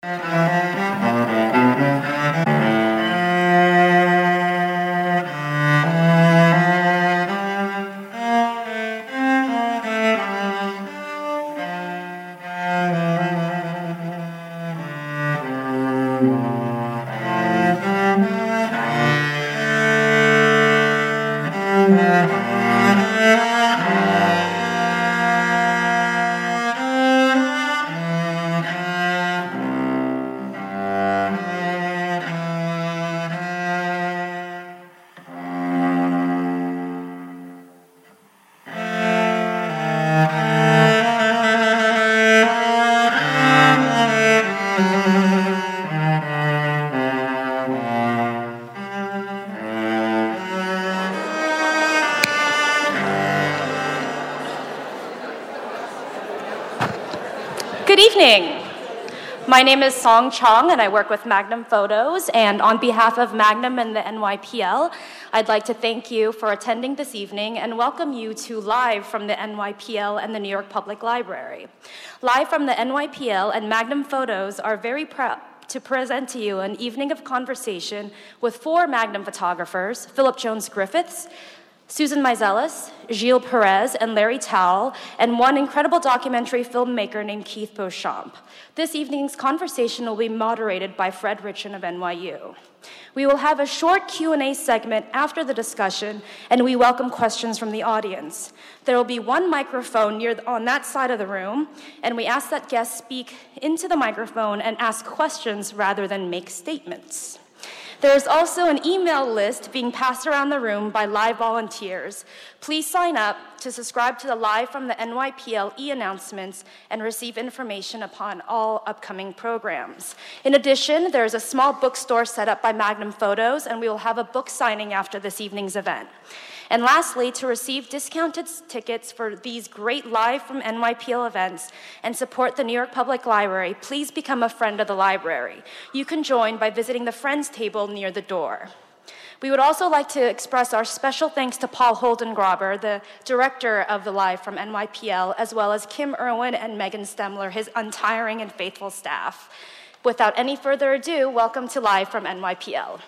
Good evening. My name is Song Chong, and I work with Magnum Photos. And on behalf of Magnum and the NYPL, I'd like to thank you for attending this evening and welcome you to Live from the NYPL and the New York Public Library. Live from the NYPL and Magnum Photos are very proud to present to you an evening of conversation with four Magnum photographers Philip Jones Griffiths, Susan Meiselas, Gilles Peress, and Larry Towell, and one incredible documentary filmmaker named Keith Beauchamp. This evening's conversation will be moderated by Fred Ritchin of NYU. We will have a short Q&A segment after the discussion, and we welcome questions from the audience. There will be one microphone near on that side of the room, and we ask that guests speak into the microphone and ask questions rather than make statements. There is also an email list being passed around the room by live volunteers. Please sign up to subscribe to the Live from the NYPL e announcements and receive information upon all upcoming programs. In addition, there is a small bookstore set up by Magnum Photos, and we will have a book signing after this evening's event. And lastly, to receive discounted tickets for these great live from NYPL events and support the New York Public Library, please become a friend of the library. You can join by visiting the Friends table near the door. We would also like to express our special thanks to Paul Holden Holdengraber, the director of the Live from NYPL, as well as Kim Irwin and Megan Stemler, his untiring and faithful staff. Without any further ado, welcome to Live from NYPL.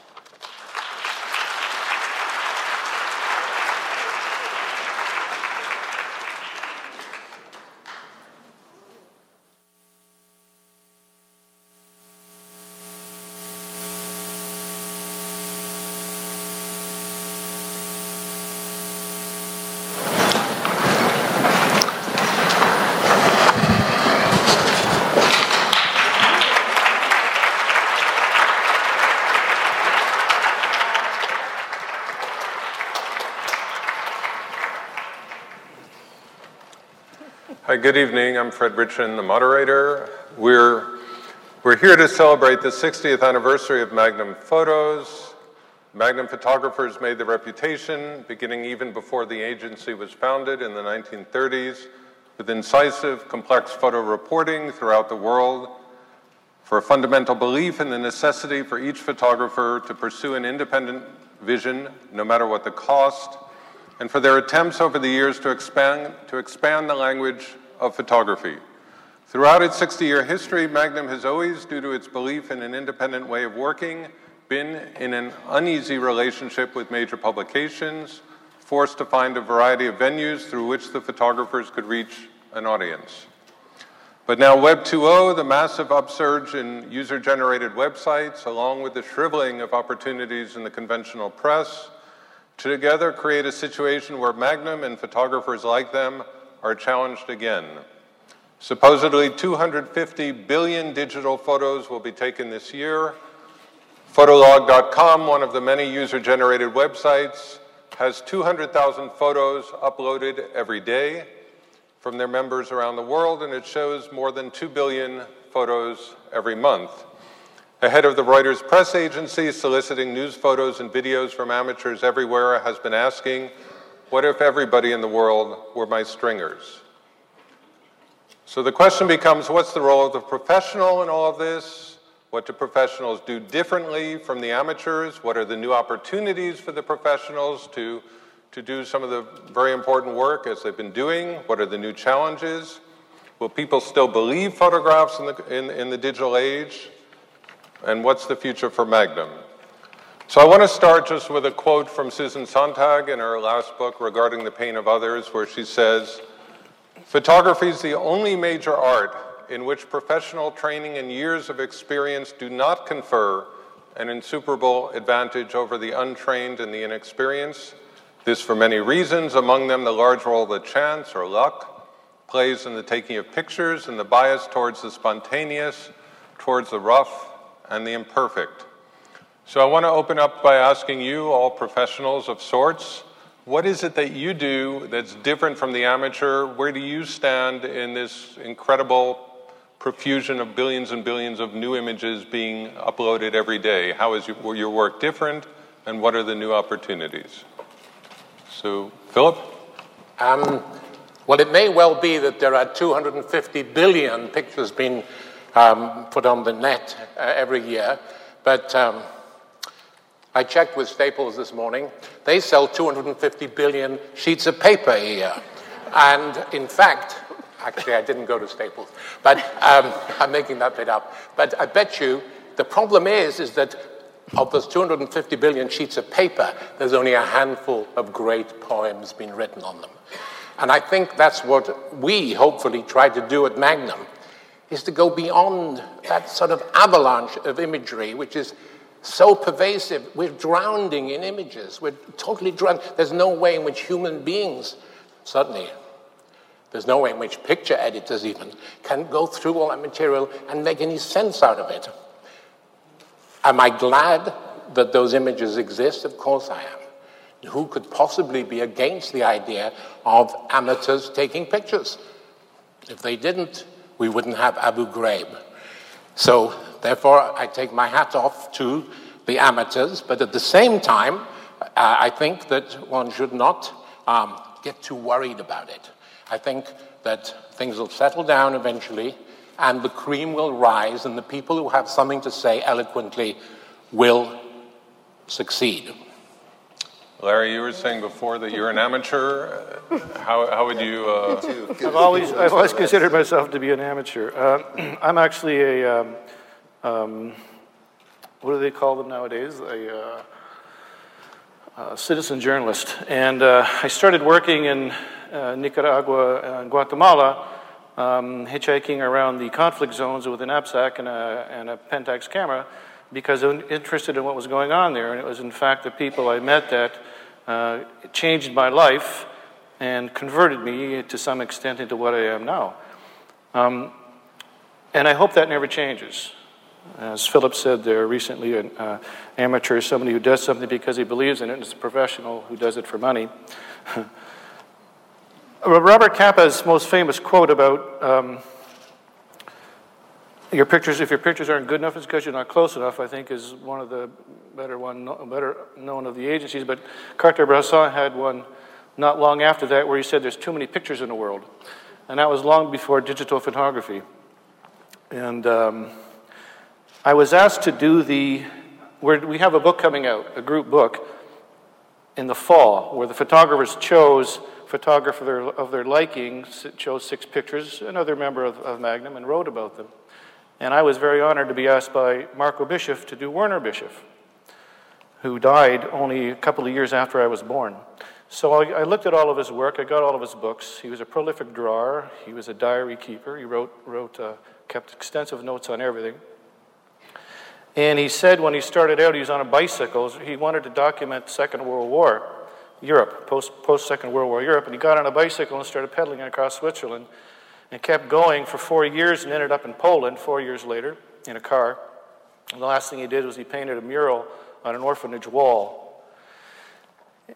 Good evening. I'm Fred Ritchin, the moderator. We're, we're here to celebrate the 60th anniversary of Magnum Photos. Magnum photographers made the reputation, beginning even before the agency was founded in the 1930s, with incisive, complex photo reporting throughout the world, for a fundamental belief in the necessity for each photographer to pursue an independent vision, no matter what the cost, and for their attempts over the years to expand, to expand the language of photography. Throughout its 60 year history, Magnum has always, due to its belief in an independent way of working, been in an uneasy relationship with major publications, forced to find a variety of venues through which the photographers could reach an audience. But now, Web 2.0, the massive upsurge in user generated websites, along with the shriveling of opportunities in the conventional press, together create a situation where Magnum and photographers like them are challenged again. Supposedly 250 billion digital photos will be taken this year. Fotolog.com, one of the many user generated websites, has 200,000 photos uploaded every day from their members around the world, and it shows more than 2 billion photos every month. Ahead of the Reuters press agency soliciting news photos and videos from amateurs everywhere has been asking what if everybody in the world were my stringers? So the question becomes what's the role of the professional in all of this? What do professionals do differently from the amateurs? What are the new opportunities for the professionals to, to do some of the very important work as they've been doing? What are the new challenges? Will people still believe photographs in the, in, in the digital age? And what's the future for Magnum? So I want to start just with a quote from Susan Sontag in her last book regarding the pain of others, where she says, Photography is the only major art in which professional training and years of experience do not confer an insuperable advantage over the untrained and the inexperienced. This for many reasons, among them the large role that chance or luck plays in the taking of pictures and the bias towards the spontaneous, towards the rough and the imperfect. So I want to open up by asking you, all professionals of sorts, what is it that you do that's different from the amateur? Where do you stand in this incredible profusion of billions and billions of new images being uploaded every day? How is your work different, and what are the new opportunities? So, Philip? Um, well, it may well be that there are 250 billion pictures being um, put on the net uh, every year, but um, I checked with Staples this morning. They sell 250 billion sheets of paper a year. And in fact, actually, I didn't go to Staples, but um, I'm making that bit up. But I bet you the problem is, is that of those 250 billion sheets of paper, there's only a handful of great poems being written on them. And I think that's what we hopefully try to do at Magnum, is to go beyond that sort of avalanche of imagery, which is so pervasive. We're drowning in images. We're totally drowned. There's no way in which human beings, suddenly, there's no way in which picture editors even can go through all that material and make any sense out of it. Am I glad that those images exist? Of course I am. Who could possibly be against the idea of amateurs taking pictures? If they didn't, we wouldn't have Abu Ghraib. So, therefore, I take my hat off to the amateurs, but at the same time, uh, I think that one should not um, get too worried about it. I think that things will settle down eventually, and the cream will rise, and the people who have something to say eloquently will succeed. Larry, you were saying before that you're an amateur. How, how would you? Uh... I've always I've always considered myself to be an amateur. Uh, I'm actually a um, um, what do they call them nowadays? A, uh, citizen journalist, and uh, I started working in uh, Nicaragua and Guatemala, um, hitchhiking around the conflict zones with a knapsack and a, and a Pentax camera because I'm interested in what was going on there. And it was, in fact, the people I met that uh, changed my life and converted me to some extent into what I am now. Um, and I hope that never changes. As Philip said there recently, an uh, amateur is somebody who does something because he believes in it, and it's a professional who does it for money. Robert Capa's most famous quote about um, your pictures, if your pictures aren't good enough, it's because you're not close enough, I think is one of the better, one, better known of the agencies. But Cartier-Bresson had one not long after that where he said there's too many pictures in the world. And that was long before digital photography. And um, I was asked to do the, we have a book coming out, a group book, in the fall, where the photographers chose photographer of their liking, chose six pictures, another member of, of Magnum, and wrote about them. And I was very honored to be asked by Marco Bischof to do Werner Bischof, who died only a couple of years after I was born. So I, I, looked at all of his work. I got all of his books. He was a prolific drawer. He was a diary keeper. He wrote, wrote uh, kept extensive notes on everything. And he said when he started out, he was on a bicycle. He wanted to document Second World War, Europe, post, Second World War Europe. And he got on a bicycle and started pedaling across Switzerland and kept going for four years and ended up in Poland four years later in a car. And the last thing he did was he painted a mural on an orphanage wall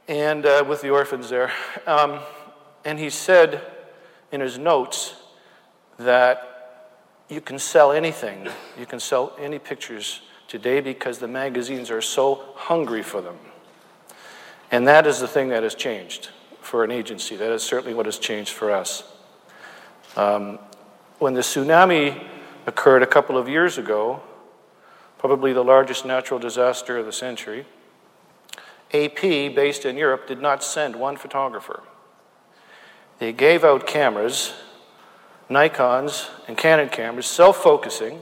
and uh, with the orphans there. Um, and he said in his notes that you can sell anything, you can sell any pictures today because the magazines are so hungry for them. And that is the thing that has changed for an agency. That is certainly what has changed for us. Um, when the tsunami occurred a couple of years ago, probably the largest natural disaster of the century, AP, based in Europe, did not send one photographer. They gave out cameras Nikons and Canon cameras, self focusing,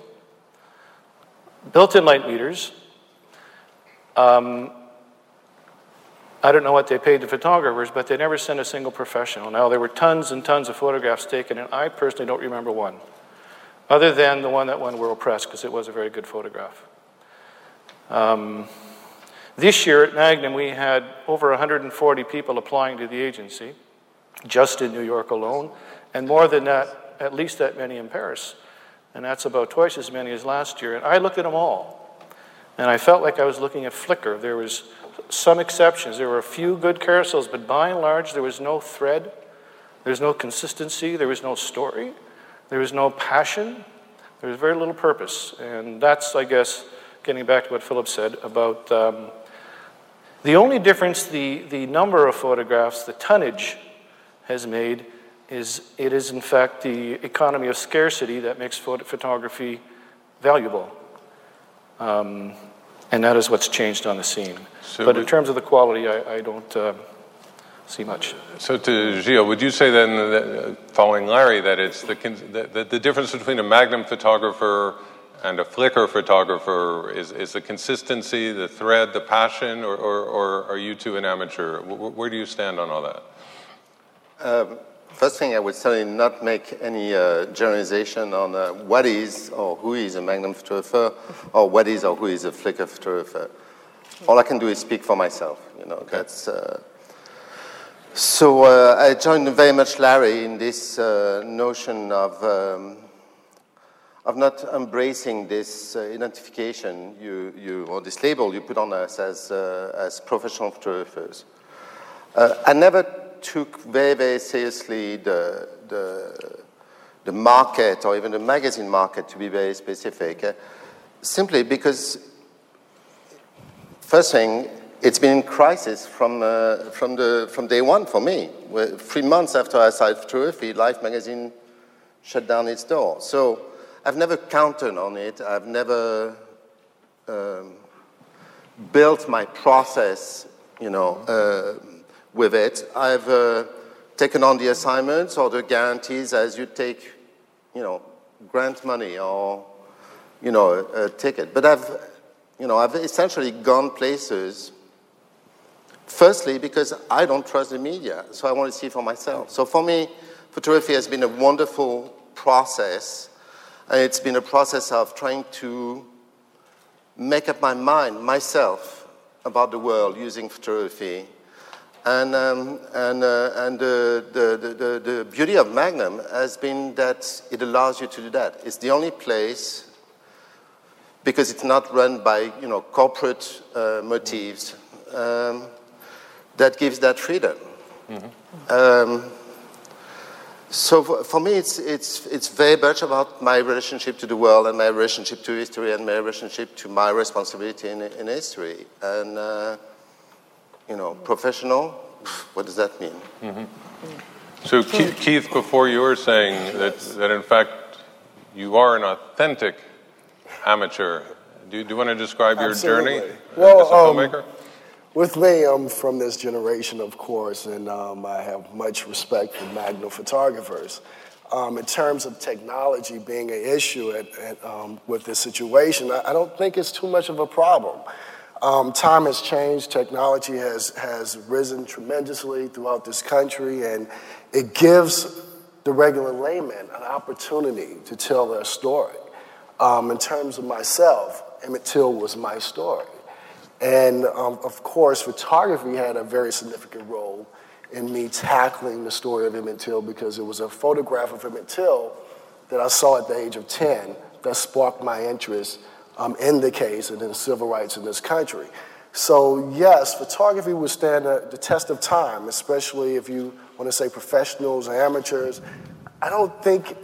built in light meters. Um, I don't know what they paid the photographers, but they never sent a single professional. Now, there were tons and tons of photographs taken, and I personally don't remember one, other than the one that won World Press, because it was a very good photograph. Um, this year at Magnum, we had over 140 people applying to the agency, just in New York alone, and more than that, at least that many in Paris. And that's about twice as many as last year. And I looked at them all, and I felt like I was looking at Flickr. There was some exceptions. There were a few good carousels, but by and large, there was no thread, there was no consistency, there was no story, there was no passion, there was very little purpose. And that's, I guess, getting back to what Philip said about um, the only difference the, the number of photographs, the tonnage, has made is it is, in fact, the economy of scarcity that makes photography valuable. Um, and that is what's changed on the scene. So but in terms of the quality, I, I don't uh, see much. So, to Gilles, would you say then, that, uh, following Larry, that it's the, the, the difference between a Magnum photographer and a Flickr photographer is, is the consistency, the thread, the passion, or, or, or are you two an amateur? Where, where, do you stand on all that? Um, first thing, I would certainly not make any uh, generalization on uh, what is or who is a Magnum photographer, or what is or who is a Flickr photographer. All I can do is speak for myself. You know, okay. that's. Uh, so uh, I joined very much Larry in this uh, notion of um, of not embracing this uh, identification you, you or this label you put on us as as professional photographers. I never took very very seriously the the the market or even the magazine market to be very specific, uh, simply because First thing, it's been in crisis from, uh, from, the, from day one for me. Three months after I started photography, Life magazine shut down its door. So I've never counted on it. I've never um, built my process, you know, uh, with it. I've uh, taken on the assignments or the guarantees as you take, you know, grant money or, you know, a, a ticket. But I've you know, I've essentially gone places, firstly, because I don't trust the media, so I want to see for myself. So for me, photography has been a wonderful process, and it's been a process of trying to make up my mind myself about the world using photography. And, um, and, uh, and the, the, the, the beauty of Magnum has been that it allows you to do that. It's the only place because it's not run by you know, corporate uh, motives, um, that gives that freedom. Mm-hmm. Um, so for, for, me, it's, it's, it's very much about my relationship to the world and my relationship to history and my relationship to my responsibility in, in history. And, uh, you know, professional, what does that mean? Mm-hmm. So, Keith, before you were saying that, that in fact you are an authentic amateur. Do you, do you want to describe your Absolutely. journey well, as a um, filmmaker? With me, I'm from this generation, of course, and um, I have much respect for Magnum photographers. Um, in terms of technology being an issue at, at, um, with this situation, I, I, don't think it's too much of a problem. Um, time has changed, technology has, has risen tremendously throughout this country, and it gives the regular layman an opportunity to tell their story. Um, in terms of myself, Emmett Till was my story. And um, of course, photography had a very significant role in me tackling the story of Emmett Till because it was a photograph of Emmett Till that I saw at the age of 10 that sparked my interest um, in the case and in civil rights in this country. So, yes, photography would stand the test of time, especially if you want to say professionals or amateurs. I don't think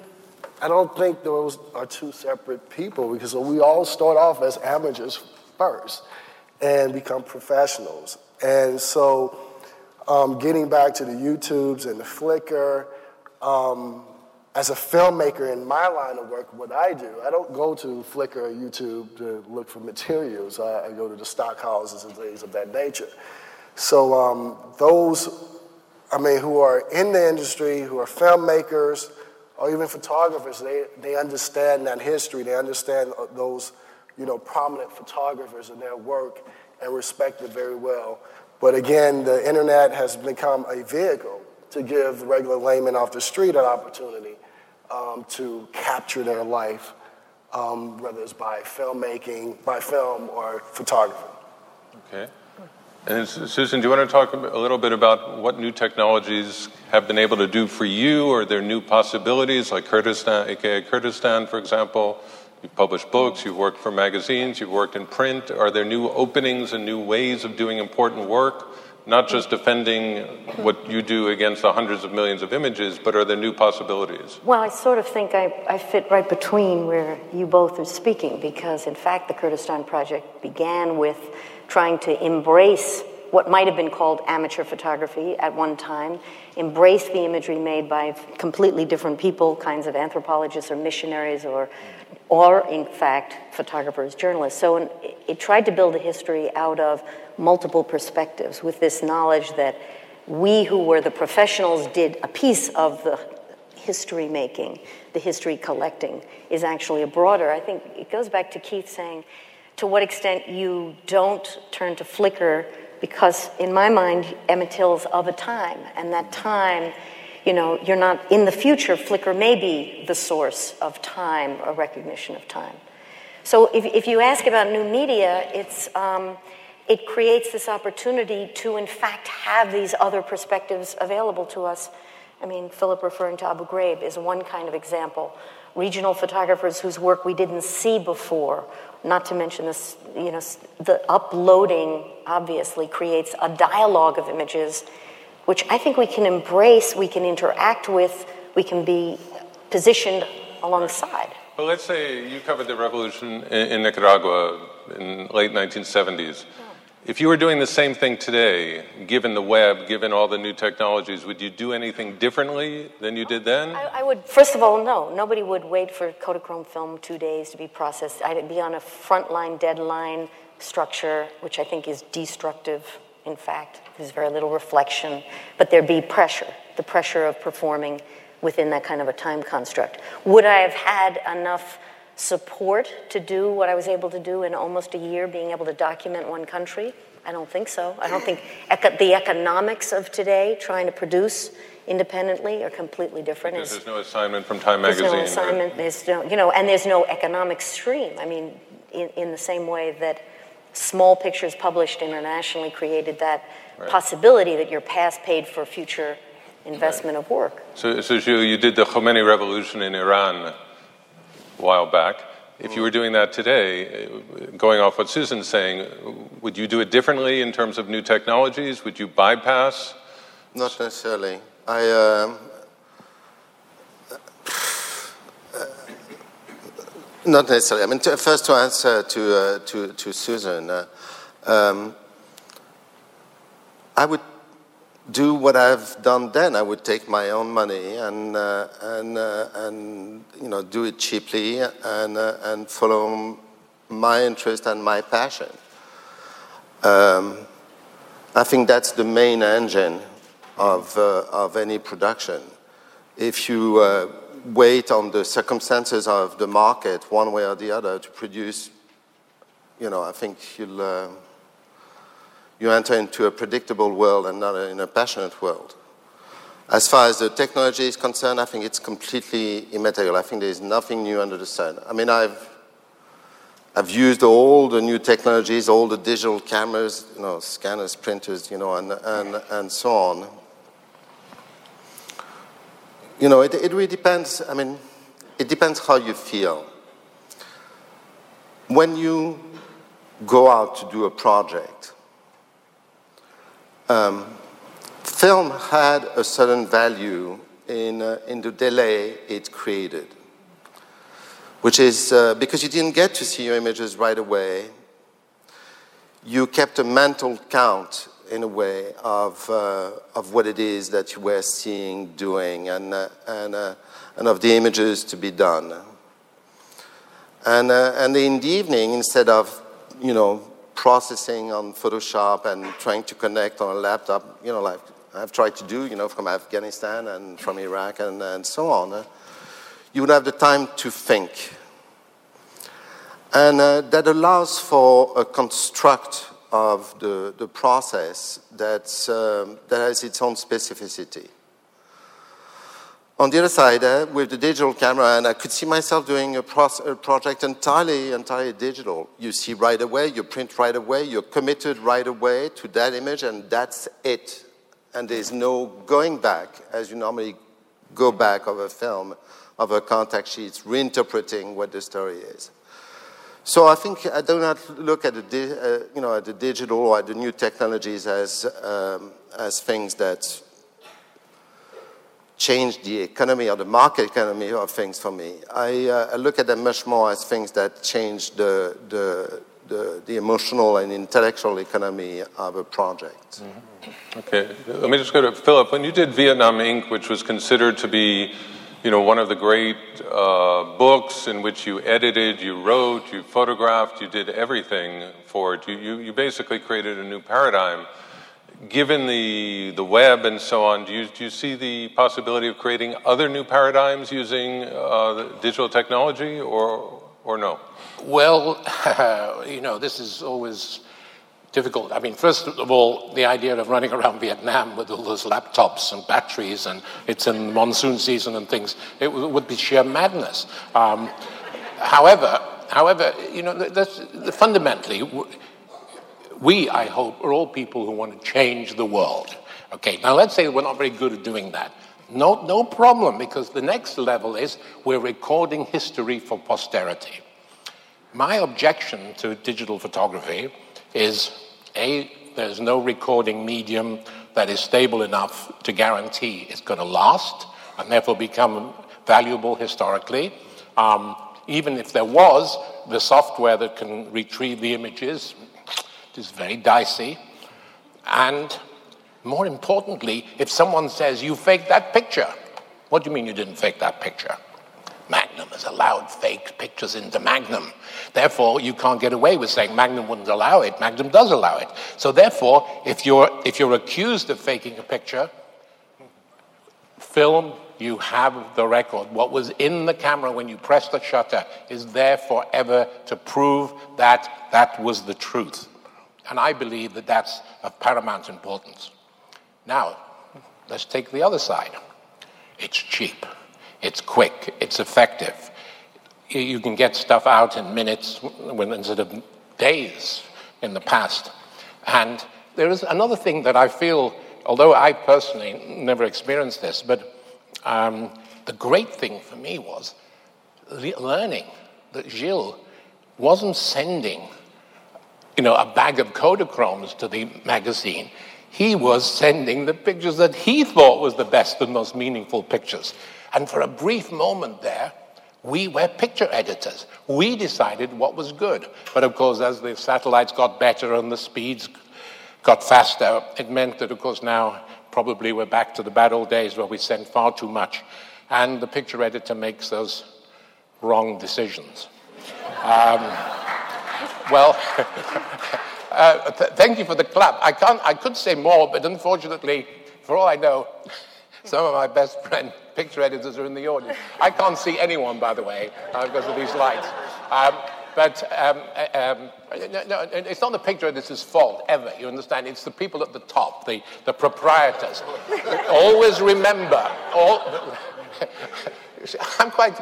I don't think those are two separate people because we all start off as amateurs first and become professionals. And so, um, getting back to the YouTubes and the Flickr, um, as a filmmaker in my line of work, what I do, I don't go to Flickr or YouTube to look for materials. I, I go to the stock houses and things of that nature. So um, those, I mean, who are in the industry, who are filmmakers, or even photographers, they, they understand that history, they understand those, you know, prominent photographers and their work and respect it very well. But again, the internet has become a vehicle to give the regular layman off the street an opportunity um, to capture their life, um, whether it's by filmmaking, by film, or photography. Okay. And Susan, do you want to talk a little bit about what new technologies have been able to do for you, or their new possibilities, like Kurdistan, aka Kurdistan, for example? You've published books, you've worked for magazines, you've worked in print. Are there new openings and new ways of doing important work? Not just defending what you do against the hundreds of millions of images, but are there new possibilities? Well, I sort of think I, I fit right between where you both are speaking, because in fact, the Kurdistan Project began with trying to embrace what might have been called amateur photography at one time, embrace the imagery made by completely different people, kinds of anthropologists or missionaries or, or in fact, photographers, journalists. So it, it tried to build a history out of multiple perspectives with this knowledge that we who were the professionals did a piece of the history making, the history collecting, is actually a broader. I think it goes back to Keith saying, to what extent you don't turn to Flickr because in my mind Emmett Till's of a time and that time you know you're not in the future Flickr may be the source of time or recognition of time so if, if you ask about new media it's um, it creates this opportunity to in fact have these other perspectives available to us i mean philip referring to abu ghraib is one kind of example regional photographers whose work we didn't see before not to mention this, you know, the uploading obviously creates a dialogue of images, which I think we can embrace, we can interact with, we can be positioned alongside. Well, let's say you covered the revolution in, Nicaragua in late 1970s. If you were doing the same thing today, given the web, given all the new technologies, would you do anything differently than you did then? I, I would, first of all, no. Nobody would wait for Kodachrome film two days to be processed. I'd be on a frontline deadline structure, which I think is destructive, in fact. There's very little reflection, but there'd be pressure, the pressure of performing within that kind of a time construct. Would I have had enough support to do what I was able to do in almost a year, being able to document one country? I don't think so. I don't think eco- the economics of today, trying to produce independently, are completely different. Because there's no assignment from Time Magazine. There's no assignment. There's no, you know, and there's no economic stream. I mean, in, in the same way that small pictures published internationally created that right. possibility that your past paid for future investment right. of work. So, so you, you did the Khomeini revolution in Iran a while back. If you were doing that today, going off what Susan's saying, would you do it differently in terms of new technologies? Would you bypass? Not necessarily. I. Um, not necessarily. I mean, to, first to answer to uh, to, to Susan, uh, um, I would do what I've done then. I would take my own money and, uh, and, uh, and you know, do it cheaply and, uh, and follow my interest and my passion. Um, I think that's the main engine of, uh, of any production. If you uh, wait on the circumstances of the market one way or the other to produce, you know, I think you'll uh, you enter into a predictable world and not in a passionate world. As far as the technology is concerned, I think it's completely immaterial. I think there is nothing new under the sun. I mean, I've, I've used all the new technologies, all the digital cameras, you know, scanners, printers, you know, and, and, and so on. You know, it, it really depends. I mean, it depends how you feel. When you go out to do a project, um, film had a certain value in, uh, in the delay it created, which is uh, because you didn't get to see your images right away, you kept a mental count in a way of, uh, of what it is that you were seeing, doing, and, uh, and, uh, and of the images to be done. And, uh, and in the evening, instead of, you know, processing on Photoshop and trying to connect on a laptop, you know, like I've tried to do, you know, from Afghanistan and from Iraq and, and so on. you would have the time to think. And uh, that allows for a construct of the, the process that's, um, that has its own specificity. On the other side, uh, with the digital camera, and I could see myself doing a, a, project entirely, entirely digital. You see right away, you print right away, you're committed right away to that image, and that's it. And there's no going back, as you normally go back of a film, of a contact sheet, reinterpreting what the story is. So I think I do not look at the, uh, you know, at the digital or at the new technologies as, um, as things that change the economy or the market economy of things for me. I, uh, I look at them much more as things that change the, the, the, the emotional and intellectual economy of a project. Mm-hmm. Okay, let me just go to Philip. When you did Vietnam Inc., which was considered to be you know, one of the great uh, books in which you edited, you wrote, you photographed, you did everything for it. You, you, you basically created a new paradigm given the, the web and so on, do you, do you see the possibility of creating other new paradigms using uh, digital technology or, or no? Well, you know, this is always difficult. I mean, first of all, the idea of running around Vietnam with all those laptops and batteries, and it's in monsoon season and things, it would be sheer madness. Um, however, however, you know, that's, fundamentally, we, I hope, are all people who want to change the world. Okay, now let's say we're not very good at doing that. No, no problem, because the next level is we're recording history for posterity. My objection to digital photography is A, there's no recording medium that is stable enough to guarantee it's going to last and therefore become valuable historically. Um, even if there was the software that can retrieve the images, is very dicey. And more importantly, if someone says, You faked that picture, what do you mean you didn't fake that picture? Magnum has allowed fake pictures into Magnum. Therefore, you can't get away with saying Magnum wouldn't allow it. Magnum does allow it. So, therefore, if you're, if you're accused of faking a picture, film, you have the record. What was in the camera when you pressed the shutter is there forever to prove that that was the truth. And I believe that that's of paramount importance. Now, let's take the other side. It's cheap, it's quick, it's effective. You can get stuff out in minutes instead of days in the past. And there is another thing that I feel, although I personally never experienced this, but um, the great thing for me was learning that Gilles wasn't sending you know, a bag of Kodachromes to the magazine. He was sending the pictures that he thought was the best and most meaningful pictures. And for a brief moment there, we were picture editors. We decided what was good. But of course, as the satellites got better and the speeds got faster, it meant that, of course, now probably we're back to the bad old days where we send far too much. And the picture editor makes those wrong decisions. Um, well, uh, th- thank you for the clap. I, can't, I could say more, but unfortunately, for all I know, some of my best friend picture editors are in the audience. I can't see anyone, by the way, uh, because of these lights. Um, but um, uh, um, no, it's not the picture editor's fault, ever, you understand? It's the people at the top, the, the proprietors. Always remember, all, I'm quite,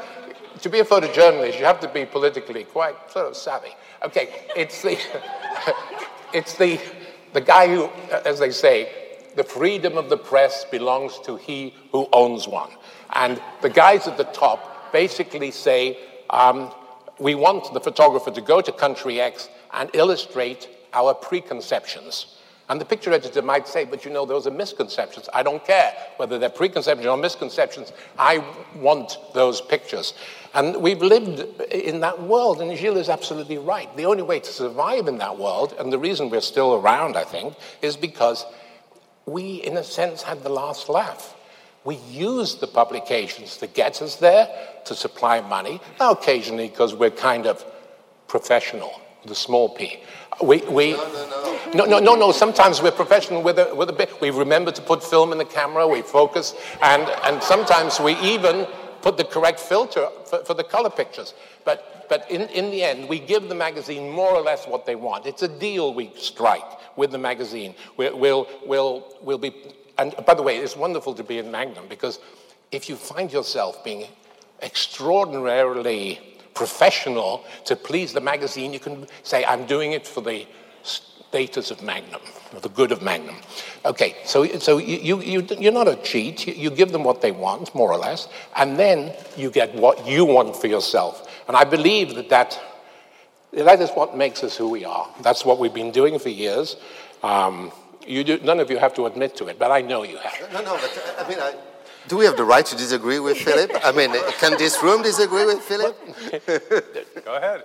to be a photojournalist, you have to be politically quite sort of savvy. Okay, it's the, it's the, the guy who, as they say, the freedom of the press belongs to he who owns one. And the guys at the top basically say, um, we want the photographer to go to country X and illustrate our preconceptions. And the picture editor might say, but you know, those are misconceptions. I don't care whether they're preconceptions or misconceptions. I want those pictures. And we've lived in that world, and Gilles is absolutely right. The only way to survive in that world, and the reason we're still around, I think, is because we, in a sense, had the last laugh. We used the publications to get us there, to supply money, now occasionally because we're kind of professional, the small p. We, we, no, no, no. no, no, no. Sometimes we're professional with a, with a bit. We remember to put film in the camera, we focus, and, and sometimes we even put the correct filter for, for the color pictures. But, but in, in the end, we give the magazine more or less what they want. It's a deal we strike with the magazine. We'll, we'll, we'll, we'll be, and by the way, it's wonderful to be in Magnum because if you find yourself being extraordinarily professional to please the magazine, you can say, I'm doing it for the status of Magnum, or the good of Magnum. Okay, so, so you, you, you're not a cheat. You, you give them what they want, more or less, and then you get what you want for yourself. And I believe that that, that is what makes us who we are. That's what we've been doing for years. Um, you do, none of you have to admit to it, but I know you have. No, no, but I mean, I, do we have the right to disagree with Philip? I mean, can this room disagree with Philip? Go ahead.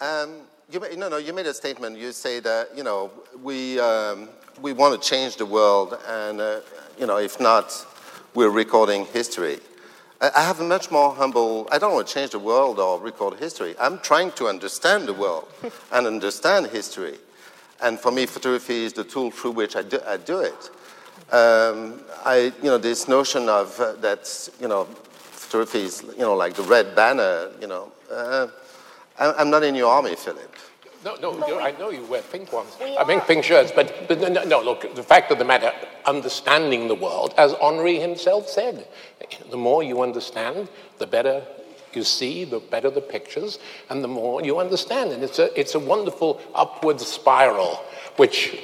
Um, you no, no, you made a statement. You say that, you know, we, um, we want to change the world, and, uh, you know, if not, we're recording history. I, I have a much more humble, I don't want to change the world or record history. I'm trying to understand the world and understand history. And for me, photography is the tool through which I do, I do it. Um, I, you know, this notion of uh, that, you know, photography is, you know, like the red banner, you know. Uh, I, I'm not in your army, Philip. No, no, I know you wear pink ones. I mean, pink shirts, but, but no, no, look, the fact of the matter, understanding the world, as Henri himself said, the more you understand, the better you see, the better the pictures, and the more you understand. And it's a, it's a wonderful upward spiral, which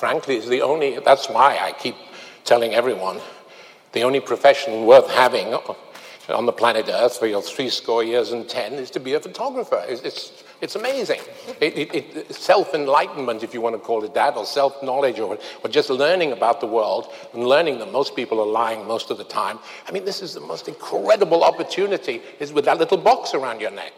frankly, is the only, that's why I keep telling everyone the only profession worth having on the planet Earth for your three score years and ten is to be a photographer. It's, it's, it's amazing. It, it, it, self enlightenment, if you want to call it that, or self knowledge, or, or just learning about the world and learning that most people are lying most of the time. I mean, this is the most incredible opportunity, is with that little box around your neck.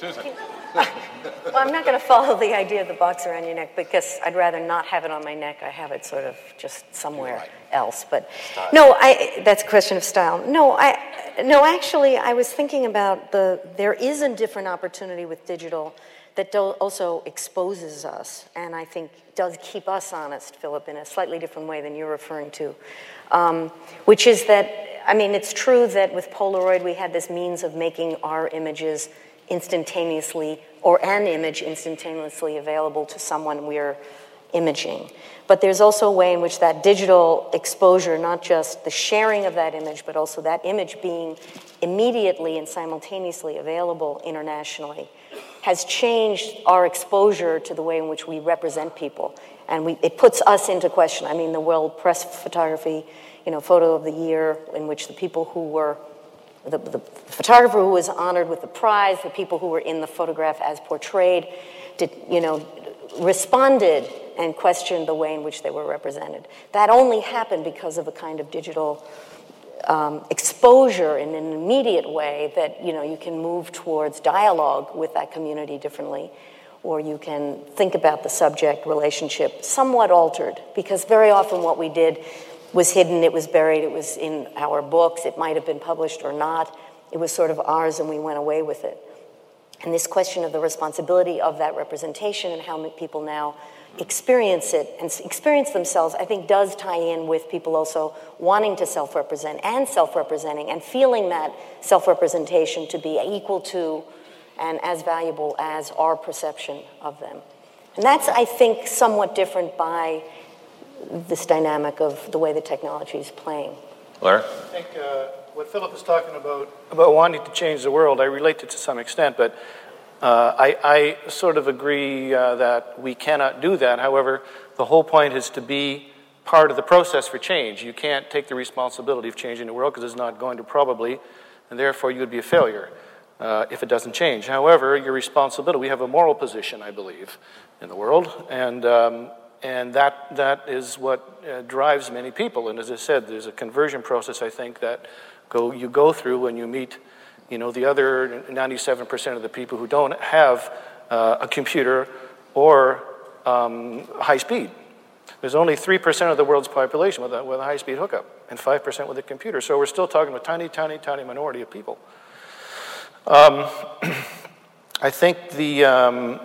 Susan. well, I'm not going to follow the idea of the box around your neck because I'd rather not have it on my neck. I have it sort of just somewhere right. else. But style. no, I, that's a question of style. No, I, no, actually, I was thinking about the. There is a different opportunity with digital that also exposes us, and I think does keep us honest, Philip, in a slightly different way than you're referring to. Um, which is that, I mean, it's true that with Polaroid we had this means of making our images instantaneously or an image instantaneously available to someone we're imaging. But there's also a way in which that digital exposure, not just the sharing of that image, but also that image being immediately and simultaneously available internationally, has changed our exposure to the way in which we represent people. And we, it puts us into question. I mean, the World Press Photography, you know, photo of the year, in which the people who were the, the photographer who was honored with the prize, the people who were in the photograph as portrayed, did, you know, responded and questioned the way in which they were represented. That only happened because of a kind of digital um, exposure in an immediate way that you know you can move towards dialogue with that community differently or you can think about the subject relationship somewhat altered because very often what we did was hidden, it was buried, it was in our books, it might have been published or not. It was sort of ours and we went away with it. And this question of the responsibility of that representation and how people now experience it and experience themselves, I think does tie in with people also wanting to self represent and self representing and feeling that self representation to be equal to and as valuable as our perception of them. And that's, I think, somewhat different by this dynamic of the way the technology is playing. Larry? I think uh, what Philip is talking about, about wanting to change the world, I relate to to some extent, but uh, I, I, sort of agree uh, that we cannot do that. However, the whole point is to be part of the process for change. You can't take the responsibility of changing the world because it's not going to probably, and therefore you would be a failure uh, if it doesn't change. However, your responsibility, we have a moral position, I believe, in the world, and um, and that, that is what uh, drives many people. And as I said, there's a conversion process, I think, that go, you go through when you meet you know, the other 97% of the people who don't have uh, a computer or um, high speed. There's only 3% of the world's population with a, with a high speed hookup and 5% with a computer. So we're still talking a tiny, tiny, tiny minority of people. Um, I think the, um,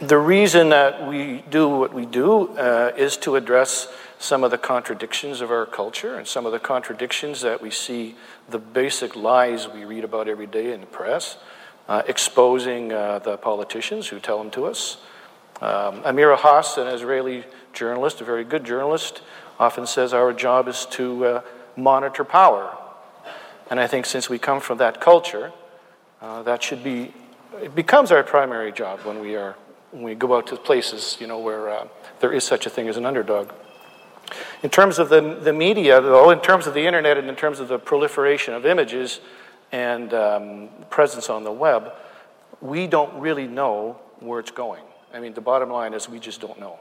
the reason that we do what we do uh, is to address some of the contradictions of our culture and some of the contradictions that we see, the basic lies we read about every day in the press, uh, exposing uh, the politicians who tell them to us. Um, Amira Hass, an Israeli journalist, a very good journalist, often says our job is to uh, monitor power. And I think since we come from that culture, uh, that should be, it becomes our primary job when we, are, when we go out to places you know, where uh, there is such a thing as an underdog. In terms of the, the media, though, in terms of the internet and in terms of the proliferation of images and um, presence on the web, we don't really know where it's going. I mean, the bottom line is we just don't know.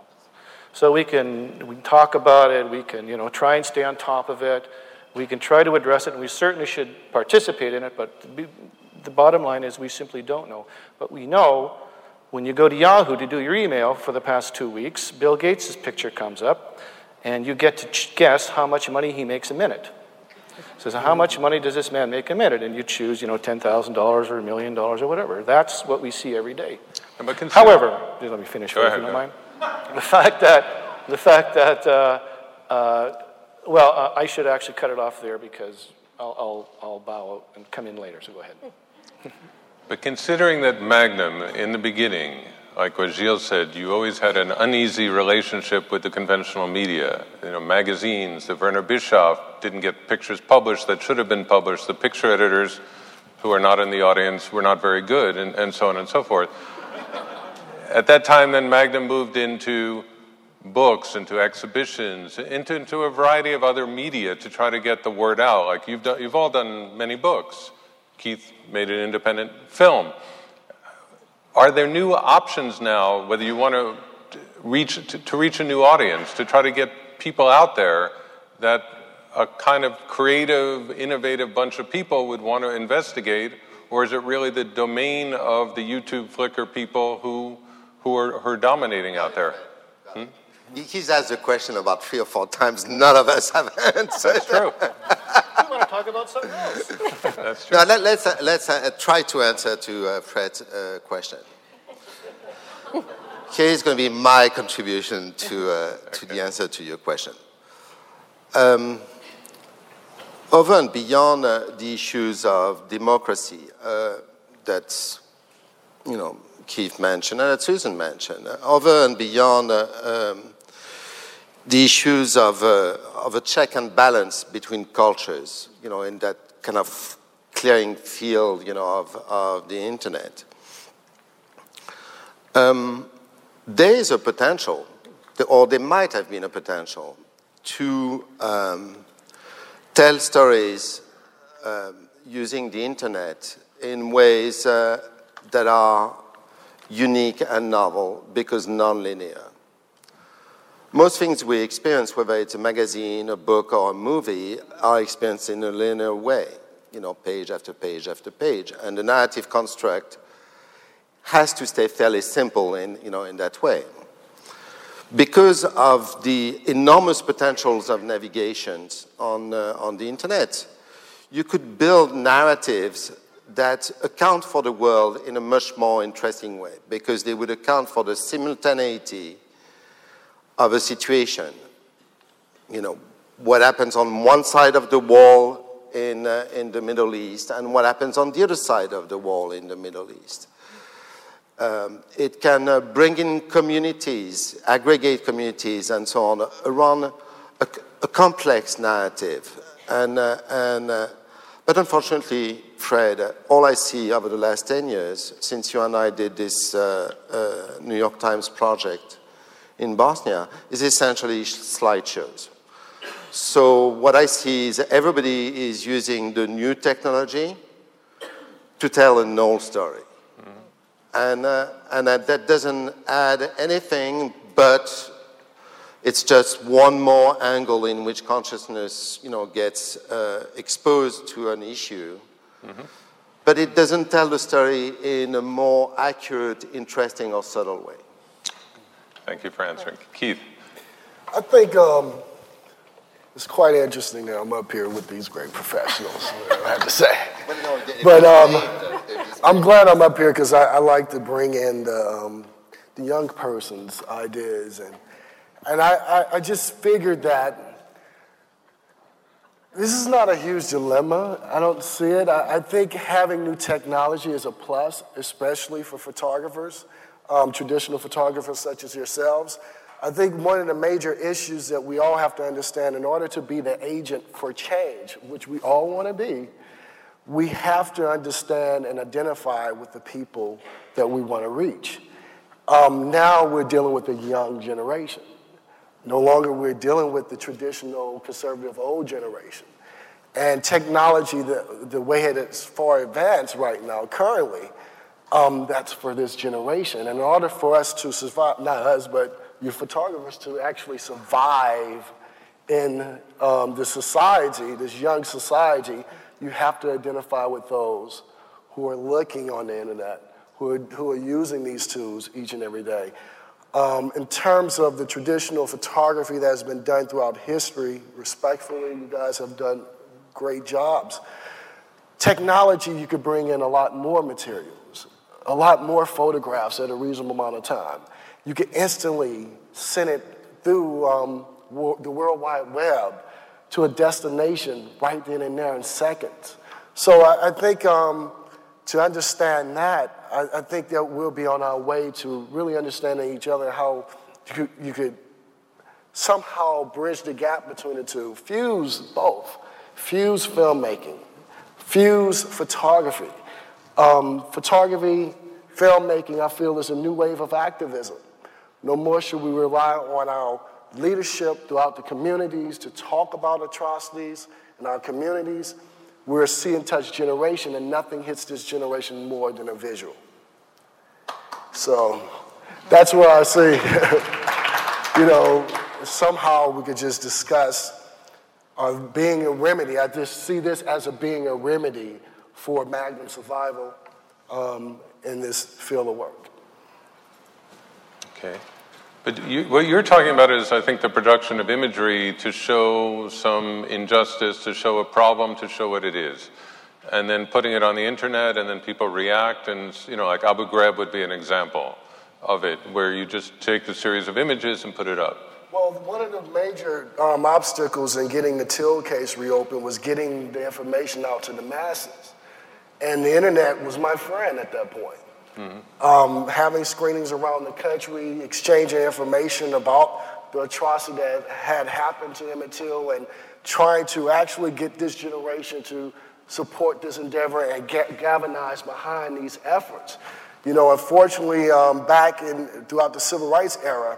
So we can, we can talk about it, we can you know, try and stay on top of it, we can try to address it, and we certainly should participate in it, but the bottom line is we simply don't know. But we know when you go to Yahoo to do your email for the past two weeks, Bill Gates' picture comes up, and you get to guess how much money he makes a minute. So, how much money does this man make a minute? And you choose, you know, $10,000 or a million dollars or whatever. That's what we see every day. However, let me finish, Go if you don't mind. The fact that, the fact that, uh, uh, well, uh, I should actually cut it off there because I'll, I'll, I'll bow and come in later, so go ahead. But considering that Magnum, in the beginning, like what Gilles said, you always had an uneasy relationship with the conventional media. You know, magazines, the Werner Bischof didn't get pictures published that should have been published. The picture editors, who are not in the audience, were not very good, and, and so on and so forth. At that time, then Magnum moved into books, into exhibitions, into, into a variety of other media to try to get the word out. Like you've, done, you've all done many books. Keith made an independent film. Are there new options now, whether you want to reach, to, to reach a new audience, to try to get people out there that a kind of creative, innovative bunch of people would want to investigate, or is it really the domain of the YouTube Flickr people who, who, are, who are dominating out there? Hmm? He's asked the question about three or four times. None of us have answered. That's true. I want to talk about something else. That's true. Now, let, us uh, let's uh, try to answer to uh, Fred's uh, question. Here is going to be my contribution to, uh, to the answer to your question. Um, over and beyond uh, the issues of democracy that, you know, Keith mentioned and that Susan mentioned, over and beyond um, the issues of, uh, of a check and balance between cultures, you know, in that kind of clearing field, you know, of, of the internet. Um, there is a potential, or there might have been a potential, to um, tell stories um, using the internet in ways uh, that are unique and novel because nonlinear. Most things we experience, whether it's a magazine, a book, or a movie, are experienced in a linear way, you know, page after page after page. And the narrative construct has to stay fairly simple in, you know, in that way. Because of the enormous potentials of navigations on, uh, on the internet, you could build narratives that account for the world in a much more interesting way, because they would account for the simultaneity of a situation. You know, what happens on one side of the wall in, uh, in the Middle East and what happens on the other side of the wall in the Middle East. Um, it can uh, bring in communities, aggregate communities, and so on around a, a complex narrative. And, uh, and, uh, but unfortunately, Fred, all I see over the last 10 years, since you and I did this uh, uh, New York Times project, in Bosnia is essentially slideshows. So what I see is everybody is using the new technology to tell an old story. Mm-hmm. And, uh, and that doesn't add anything, but it's just one more angle in which consciousness you know, gets uh, exposed to an issue. Mm-hmm. But it doesn't tell the story in a more accurate, interesting, or subtle way. Thank you for answering. Keith. I think um, it's quite interesting that I'm up here with these great professionals, I have to say. But um, I'm glad I'm up here because I, I, like to bring in the, um, the young person's ideas. And, and I, I, I just figured that this is not a huge dilemma. I don't see it. I, I, think having new technology is a plus, especially for photographers, um, traditional photographers such as yourselves. I think one of the major issues that we all have to understand in order to be the agent for change, which we all want to be, we have to understand and identify with the people that we want to reach. Um, now we're dealing with a young generation. No longer we're dealing with the traditional conservative old generation. And technology, the, the way it is far advanced right now, currently, um, that's for this generation. In order for us to survive, not us, but you photographers to actually survive in um, the society, this young society, you have to identify with those who are looking on the internet, who are, who are using these tools each and every day. Um, in terms of the traditional photography that has been done throughout history, respectfully, you guys have done great jobs. Technology, you could bring in a lot more materials, a lot more photographs at a reasonable amount of time. You can instantly send it through um, the World Wide Web to a destination right then and there in seconds. So I, I think um, to understand that, I, I, think that we'll be on our way to really understanding each other how you, you could somehow bridge the gap between the two, fuse both, fuse filmmaking, fuse photography. Um, photography, filmmaking, I feel, is a new wave of activism. No more should we rely on our leadership throughout the communities to talk about atrocities in our communities. We're a see and touch generation, and nothing hits this generation more than a visual. So that's where I see, you know, somehow we could just discuss uh, being a remedy. I just see this as a being a remedy for Magnum survival um, in this field of work. Okay. But you, what you're talking about is, I think, the production of imagery to show some injustice, to show a problem, to show what it is. And then putting it on the internet, and then people react. And, you know, like Abu Ghraib would be an example of it, where you just take the series of images and put it up. Well, one of the major um, obstacles in getting the Till case reopened was getting the information out to the masses. And the internet was my friend at that point. Mm-hmm. Um, having screenings around the country, exchanging information about the atrocity that had happened to Emmett Till, and trying to actually get this generation to support this endeavor and get galvanize behind these efforts. You know, unfortunately, um, back in throughout the civil rights era,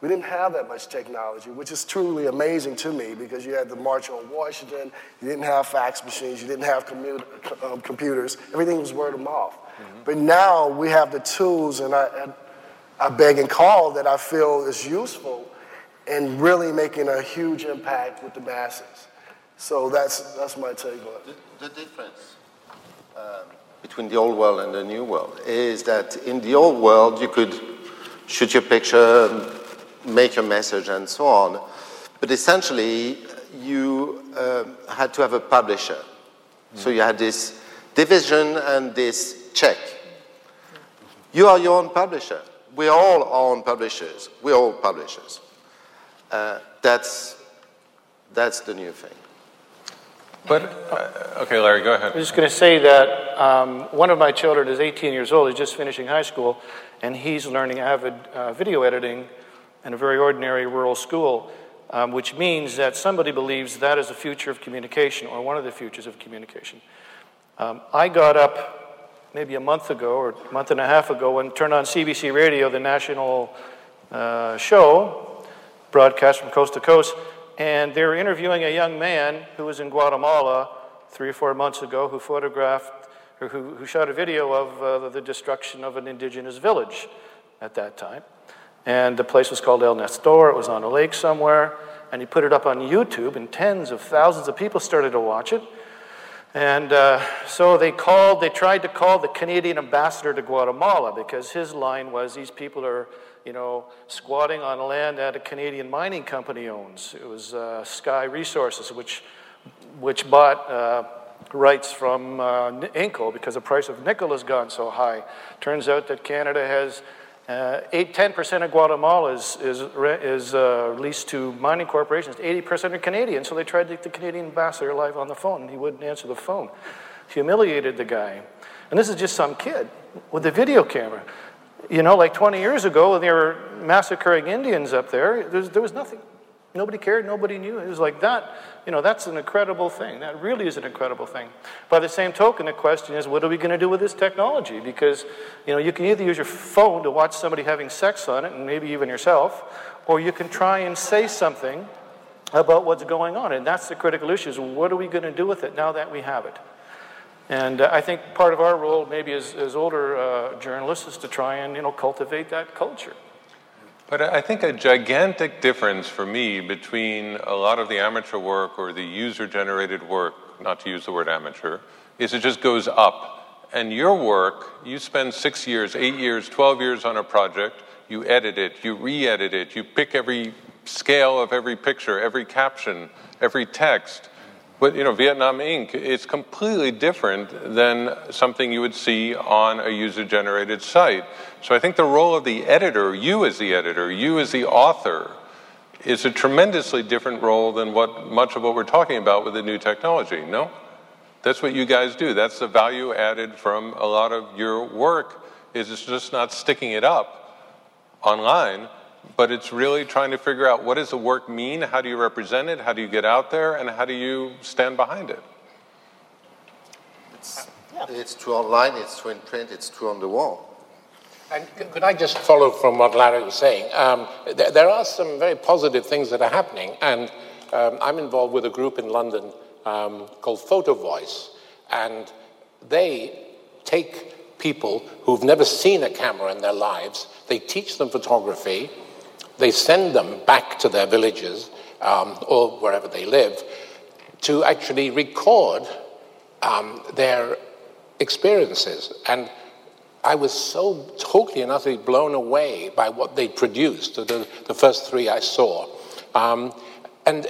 we didn't have that much technology, which is truly amazing to me because you had the March on Washington, you didn't have fax machines, you didn't have commu- um, computers, everything was word of mouth. Mm-hmm. But now we have the tools, and I, I beg and call that I feel is useful in really making a huge impact with the masses. So that's, that's my take on it. The, the difference um, between the old world and the new world is that in the old world, you could shoot your picture, make your message, and so on. But essentially, you uh, had to have a publisher. Mm. So you had this division and this check. You are your own publisher. We are all our own publishers. We're all publishers. Uh, that's, that's the new thing. But, uh, okay, Larry, go ahead. I was just going to say that um, one of my children is 18 years old. He's just finishing high school, and he's learning Avid uh, video editing in a very ordinary rural school, um, which means that somebody believes that is the future of communication or one of the futures of communication. Um, I got up maybe a month ago or a month and a half ago and turned on CBC Radio, the national uh, show, broadcast from coast to coast, and they were interviewing a young man who was in Guatemala three or four months ago who photographed or who, who shot a video of uh, the destruction of an indigenous village at that time. And the place was called El Estor. It was on a lake somewhere. And he put it up on YouTube, and tens of thousands of people started to watch it. And uh, so they called, they tried to call the Canadian ambassador to Guatemala because his line was these people are, you know, squatting on land that a Canadian mining company owns. It was uh, Skye Resources, which, which bought uh, rights from uh, Inco because the price of nickel has gone so high. Turns out that Canada has Uh, 8, 10% of Guatemala is, is, is uh, leased to mining corporations. 80% are Canadian, so they tried to get the Canadian ambassador live on the phone, and he wouldn't answer the phone. Humiliated the guy. And this is just some kid with a video camera. You know, like 20 years ago, when they were massacring Indians up there, there was nothing. Nobody cared, nobody knew. It was like that. You know, that's an incredible thing. That really is an incredible thing. By the same token, the question is, what are we going to do with this technology? Because, you know, you can either use your phone to watch somebody having sex on it, and maybe even yourself, or you can try and say something about what's going on. And that's the critical issue is what are we going to do with it now that we have it? And uh, I think part of our role, maybe as, as older uh, journalists, is to try and you know cultivate that culture. But I think a gigantic difference for me between a lot of the amateur work or the user generated work, not to use the word amateur, is it just goes up. And your work, you spend six years, eight years, 12 years on a project, you edit it, you re edit it, you pick every scale of every picture, every caption, every text. But you know, Vietnam Inc. is completely different than something you would see on a user-generated site. So I think the role of the editor, you as the editor, you as the author, is a tremendously different role than what much of what we're talking about with the new technology. No, that's what you guys do. That's the value added from a lot of your work. Is it's just not sticking it up online, but it's really trying to figure out what does the work mean, how do you represent it, how do you get out there, and how do you stand behind it? It's, it's true online, it's true in print, it's true on the wall. And could I just follow from what Larry was saying? Um, there, there, are some very positive things that are happening, and um, I'm involved with a group in London um, called Photo Voice, and they take people who've never seen a camera in their lives, they teach them photography, they send them back to their villages um, or wherever they live to actually record um, their experiences. And I was so totally and utterly blown away by what they produced, the, the first three I saw. Um, and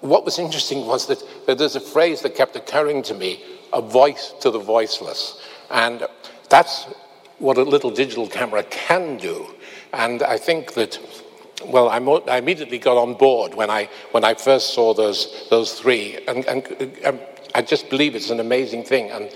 what was interesting was that, that, there's a phrase that kept occurring to me a voice to the voiceless. And that's what a little digital camera can do. And I think that well, I, I, immediately got on board when I, when I first saw those, those three. And, and, and, um, I just believe it's an amazing thing. And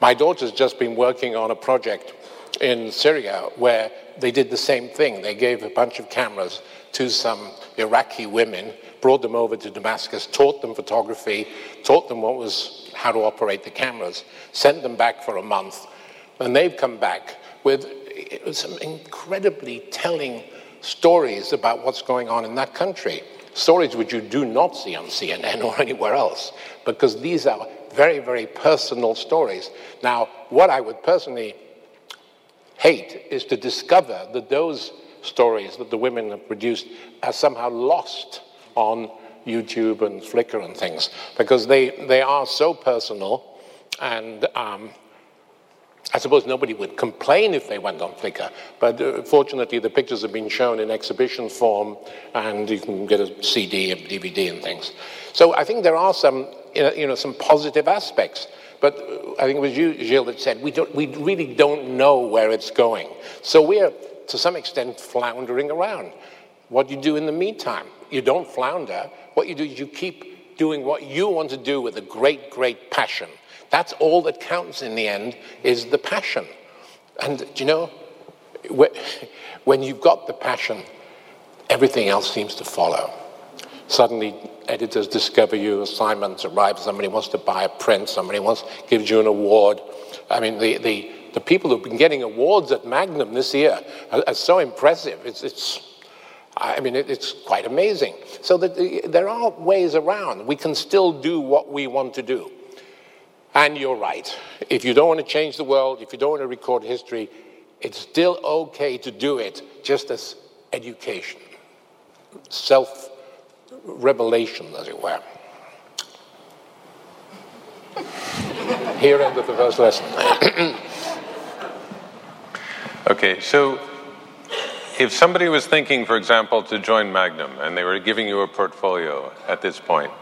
my daughter's just been working on a project in Syria where they did the same thing. They gave a bunch of cameras to some Iraqi women, brought them over to Damascus, taught them photography, taught them what was how to operate the cameras, sent them back for a month, and they've come back with some incredibly telling stories about what's going on in that country. Stories which you do not see on CNN or anywhere else, because these are very, very personal stories. Now, what I would personally hate is to discover that those stories that the women have produced are somehow lost on YouTube and Flickr and things, because they, they are so personal and um, I suppose nobody would complain if they went on Flickr, but uh, fortunately the pictures have been shown in exhibition form and you can get a CD and DVD and things. So I think there are some, you know, some positive aspects. But uh, I think it was you, Gilles, that said we, don't, we really don't know where it's going. So we're, to some extent, floundering around. What do you do in the meantime? You don't flounder. What you do is you keep doing what you want to do with a great, great passion. That's all that counts in the end is the passion. And you know, when you've got the passion, everything else seems to follow. Suddenly, editors discover you, assignments arrive, somebody wants to buy a print, somebody wants gives you an award. I mean, the, the, the people who've been getting awards at Magnum this year are, are so impressive. It's, it's I mean, it, it's quite amazing. So that the, there are ways around. We can still do what we want to do. And you're right. If you don't want to change the world, if you don't want to record history, it's still okay to do it just as education, self revelation, as it were. Here ended the first lesson. okay, so if somebody was thinking, for example, to join Magnum and they were giving you a portfolio at this point,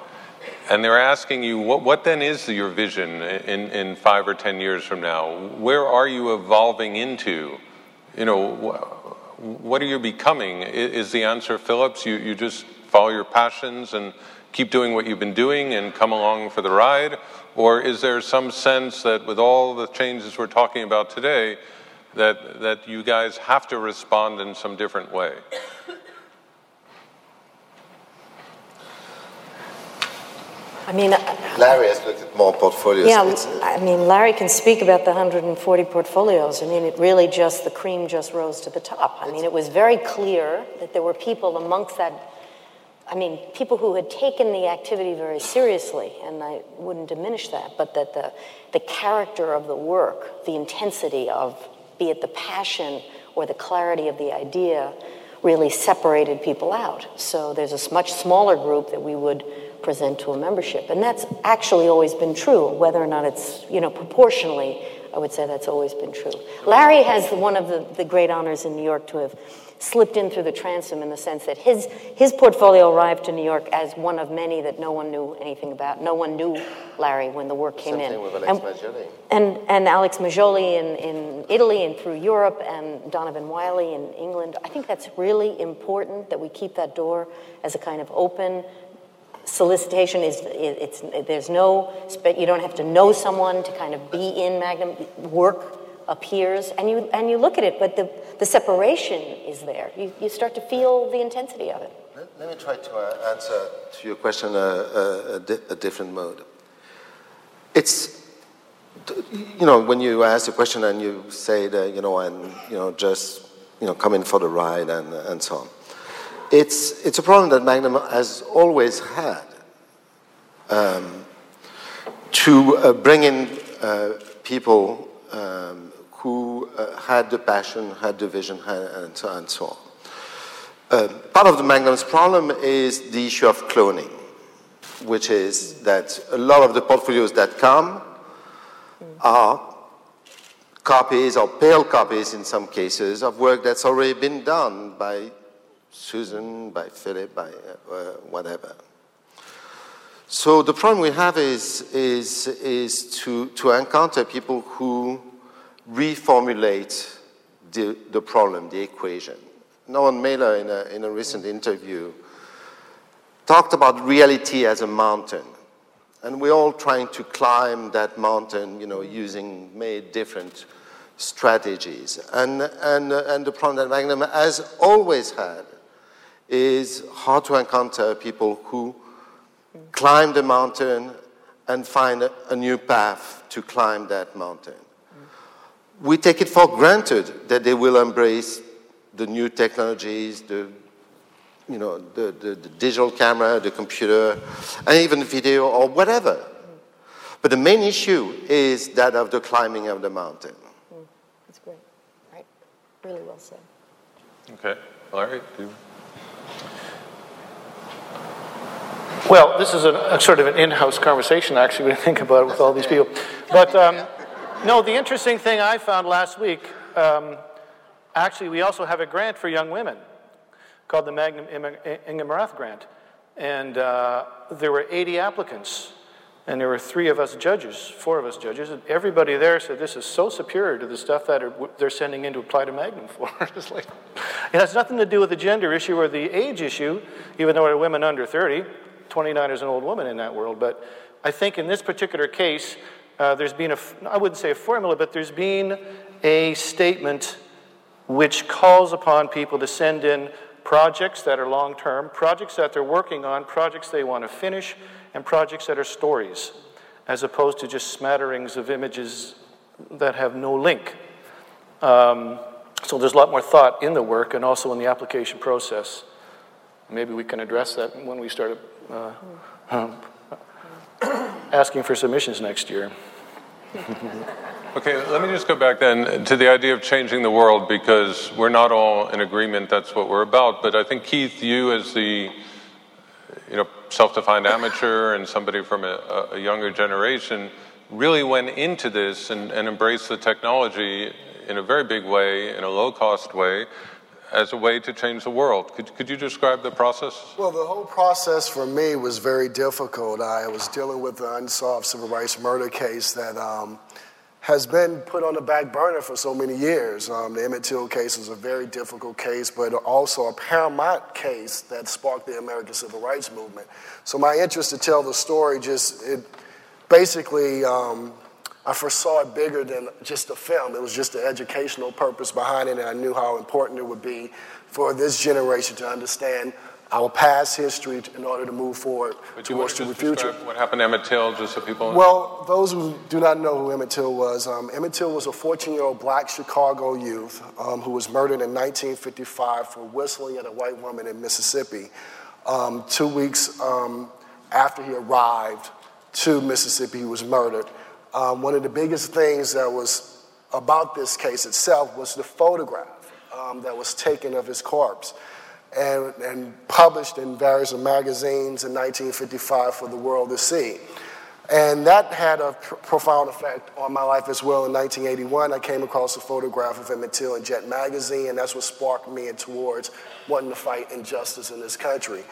and they're asking you, what, what then is your vision in, in five or ten years from now? Where are you evolving into? You know, what are you becoming? Is the answer Phillips? You, you just follow your passions and keep doing what you've been doing and come along for the ride? Or is there some sense that with all the changes we're talking about today, that, that you guys have to respond in some different way? I mean, uh, Larry has looked at more portfolios. Yeah, It's- I mean, Larry can speak about the 140 portfolios. I mean, it really just, the cream just rose to the top. I mean, it was very clear that there were people amongst that, I mean, people who had taken the activity very seriously, and I wouldn't diminish that, but that the, the character of the work, the intensity of, be it the passion or the clarity of the idea, really separated people out. So there's a much smaller group that we would present to a membership. And that's actually always been true, whether or not it's, you know, proportionally, I would say that's always been true. Larry has one of the, the great honors in New York to have slipped in through the transom in the sense that his, his portfolio arrived to New York as one of many that no one knew anything about. No one knew Larry when the work came Same in. with Alex And- and, and Alex Majoli in, in Italy and through Europe, and Donovan Wylie in England. I think that's really important that we keep that door as a kind of open solicitation. Is it's there's no you don't have to know someone to kind of be in Magnum. Work appears, and you and you look at it, but the the separation is there. You you start to feel the intensity of it. Let, let me try to uh, answer to your question uh, uh, a, di- a different mode. It's, you know, when you ask a question and you say that, you know, and, you know, just, you know, come in for the ride and, and so on. It's, it's a problem that Magnum has always had um, to uh, bring in uh, people um, who uh, had the passion, had the vision, had, and, so, and so on. Uh, part of the Magnum's problem is the issue of cloning, which is that a lot of the portfolios that come are copies or pale copies in some cases of work that's already been done by Susan, by Philip, by uh, uh, whatever. So the problem we have is, is, is to, to encounter people who reformulate the, the problem, the equation. Norman Mailer, in a, in a recent interview, talked about reality as a mountain. And we're all trying to climb that mountain, you know, using many different strategies. And, and, and the problem that Magnum has always had is how to encounter people who climb the mountain and find a, a new path to climb that mountain. We take it for granted that they will embrace the new technologies, the you know, the, the, the, digital camera, the computer, and even video or whatever. But the main issue is that of the climbing of the mountain. Mm, that's great. Right. Really well said. Okay. Larry, do you? Well, this is a, a sort of an in-house conversation, actually, when you think about it with all these people. But um, no, the interesting thing I found last week, um, actually, we also have a grant for young women called the Magnum Inge Morath Grant. And uh, there were 80 applicants, and there were three of us judges, four of us judges, and everybody there said this is so superior to the stuff that are, they're sending in to apply to Magnum for. it's like, it has nothing to do with the gender issue or the age issue, even though there are women under 30. 29 is an old woman in that world, but I think in this particular case, uh, there's been a, I wouldn't say a formula, but there's been a statement which calls upon people to send in projects that are long term, projects that they're working on, projects they want to finish, and projects that are stories, as opposed to just smatterings of images that have no link. Um, so there's a lot more thought in the work and also in the application process. Maybe we can address that when we start uh, um, asking for submissions next year. Okay, let me just go back then to the idea of changing the world because we're not all in agreement that's what we're about. But I think, Keith, you as the you know, self defined amateur and somebody from a, a, younger generation really went into this and, and embraced the technology in a very big way, in a low cost way, as a way to change the world. Could, could you describe the process? Well, the whole process for me was very difficult. I was dealing with an unsolved civil rights murder case that um, has been put on the back burner for so many years. Um, the Emmett Till case is a very difficult case, but also a paramount case that sparked the American Civil Rights Movement. So my interest to tell the story just, it basically, um, I foresaw it bigger than just a film. It was just the educational purpose behind it, and I knew how important it would be for this generation to understand our past history in order to move forward Would you want towards to the future. what happened to Emmett Till, just so people... Well, those who do not know who Emmett Till was, um, Emmett Till was a 14-year-old black Chicago youth um, who was murdered in 1955 for whistling at a white woman in Mississippi. Um, two weeks um, after he arrived to Mississippi, he was murdered. Um, one of the biggest things that was about this case itself was the photograph um, that was taken of his corpse and, and published in various magazines in 1955 for the world to see. And that had a pr- profound effect on my life as well. In 1981, I came across a photograph of Emmett Till in Jet magazine, and that's what sparked me towards wanting to fight injustice in this country.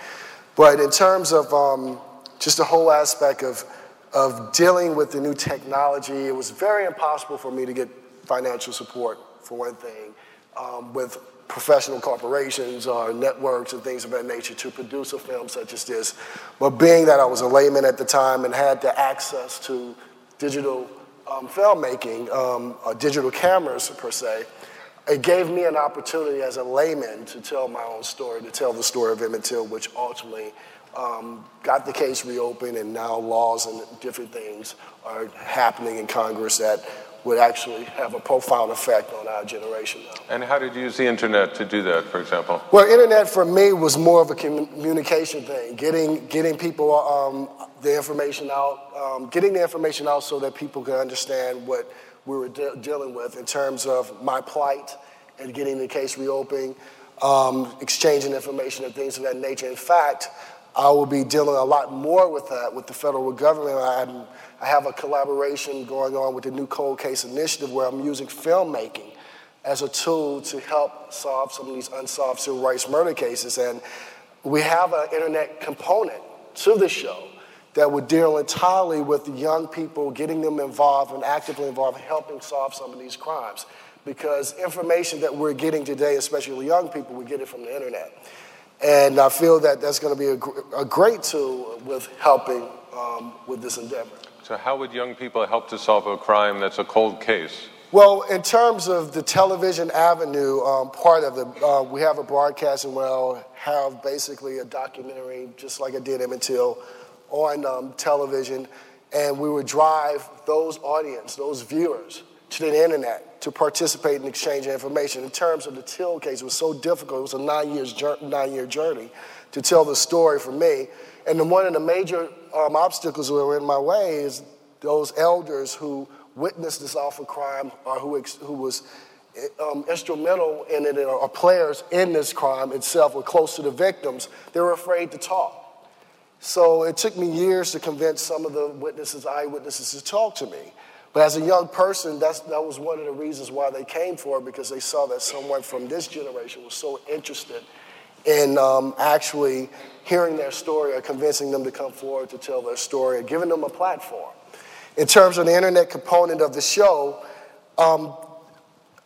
But in terms of um, just the whole aspect of, of dealing with the new technology, it was very impossible for me to get financial support, for one thing, um, with professional corporations or networks and things of that nature to produce a film such as this. But being that I was a layman at the time and had the access to digital um, filmmaking, um, or digital cameras per se, it gave me an opportunity as a layman to tell my own story, to tell the story of Emmett Till, which ultimately um, got the case reopened, and now laws and different things are happening in Congress that would actually have a profound effect on our generation now. And how did you use the internet to do that, for example? Well, internet for me was more of a communication thing, getting getting people um, the information out, um, getting the information out so that people could understand what we were de- dealing with in terms of my plight and getting the case reopened, um, exchanging information and things of that nature. In fact, I will be dealing a lot more with that with the federal government. I, I have a collaboration going on with the New Cold Case Initiative where I'm using filmmaking as a tool to help solve some of these unsolved civil rights murder cases. And we have an internet component to the show that would deal entirely with young people, getting them involved and actively involved in helping solve some of these crimes. Because information that we're getting today, especially young people, we get it from the internet. And I feel that that's going to be a, gr- a great tool with helping um, with this endeavor. So how would young people help to solve a crime that's a cold case? Well, in terms of the television avenue um, part of it, uh, we have a broadcast and we'll have basically a documentary, just like I did Emmett Till, on um, television, and we would drive those audience, those viewers, to the internet to participate in exchanging information. In terms of the Till case, it was so difficult. It was a nine, years, nine year journey to tell the story for me. And one of the major um, obstacles that were in my way is those elders who witnessed this awful crime or who, ex- who was um, instrumental in it or players in this crime itself were close to the victims. They were afraid to talk. So it took me years to convince some of the witnesses, eyewitnesses, to talk to me. But as a young person, that's, that was one of the reasons why they came for it because they saw that someone from this generation was so interested in um, actually hearing their story or convincing them to come forward to tell their story or giving them a platform. In terms of the internet component of the show, um,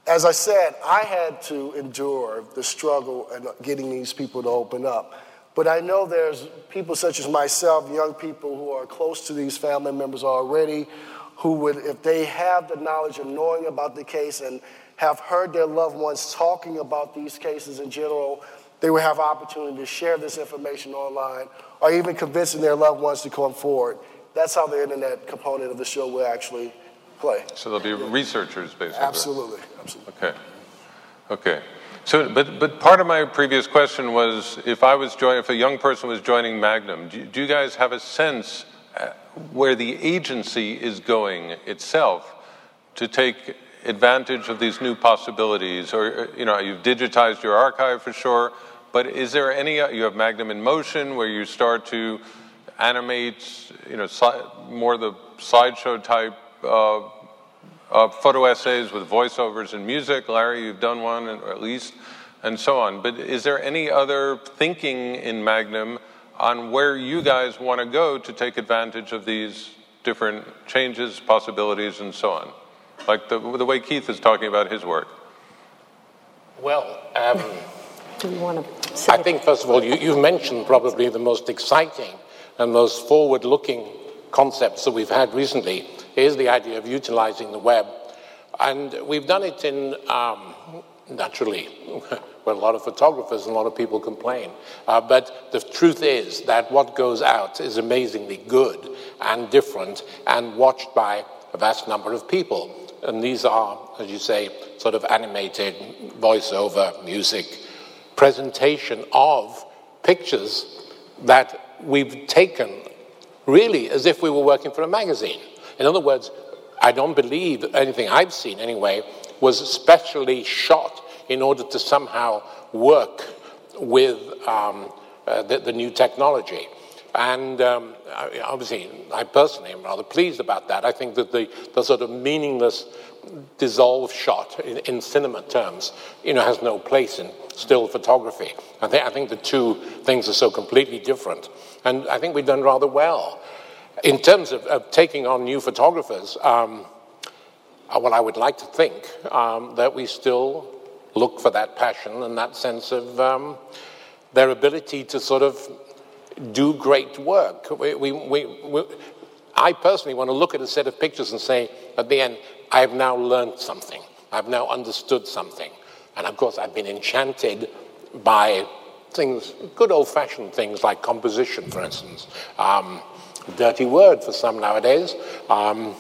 as I said, I had to endure the struggle and getting these people to open up. But I know there's people such as myself, young people who are close to these family members already, who would, if they have the knowledge of knowing about the case and have heard their loved ones talking about these cases in general, they would have opportunity to share this information online or even convincing their loved ones to come forward. That's how the internet component of the show will actually play. So there'll be researchers, basically. Absolutely, absolutely. Okay. Okay. So, but, but part of my previous question was if I was join, if a young person was joining Magnum, do, do you guys have a sense uh, where the agency is going itself to take advantage of these new possibilities? Or, uh, you know, you've digitized your archive for sure, but is there any, uh, you have Magnum in Motion where you start to animate, you know, more the slideshow type uh, uh, photo essays with voiceovers and music. Larry, you've done one, at least, and so on. But is there any other thinking in Magnum on where you guys want to go to take advantage of these different changes, possibilities, and so on? like the, the way Keith is talking about his work? Well, um, Do you want to? I think, first of all, you, you mentioned probably the most exciting and most forward looking concepts that we've had recently is the idea of utilizing the web. And we've done it in, um, naturally, where a lot of photographers and a lot of people complain. Uh, but the truth is that what goes out is amazingly good and different and watched by a vast number of people. And these are, as you say, sort of animated voiceover, music, presentation of pictures that we've taken really as if we were working for a magazine. In other words, I don't believe anything I've seen anyway was specially shot in order to somehow work with um, uh, the, the, new technology. And um, obviously, I personally am rather pleased about that. I think that the, the sort of meaningless dissolve shot in, in, cinema terms, you know, has no place in still photography. I think, I think the two things are so completely different. And I think we've done rather well. In terms of, of taking on new photographers, um, uh, well, I would like to think um, that we still look for that passion and that sense of um, their ability to sort of do great work. We, we, we, I personally want to look at a set of pictures and say, at the end, I have now learned something. I've now understood something. And of course, I've been enchanted by things, good old fashioned things like composition, for instance. Um, dirty word for some nowadays. Um,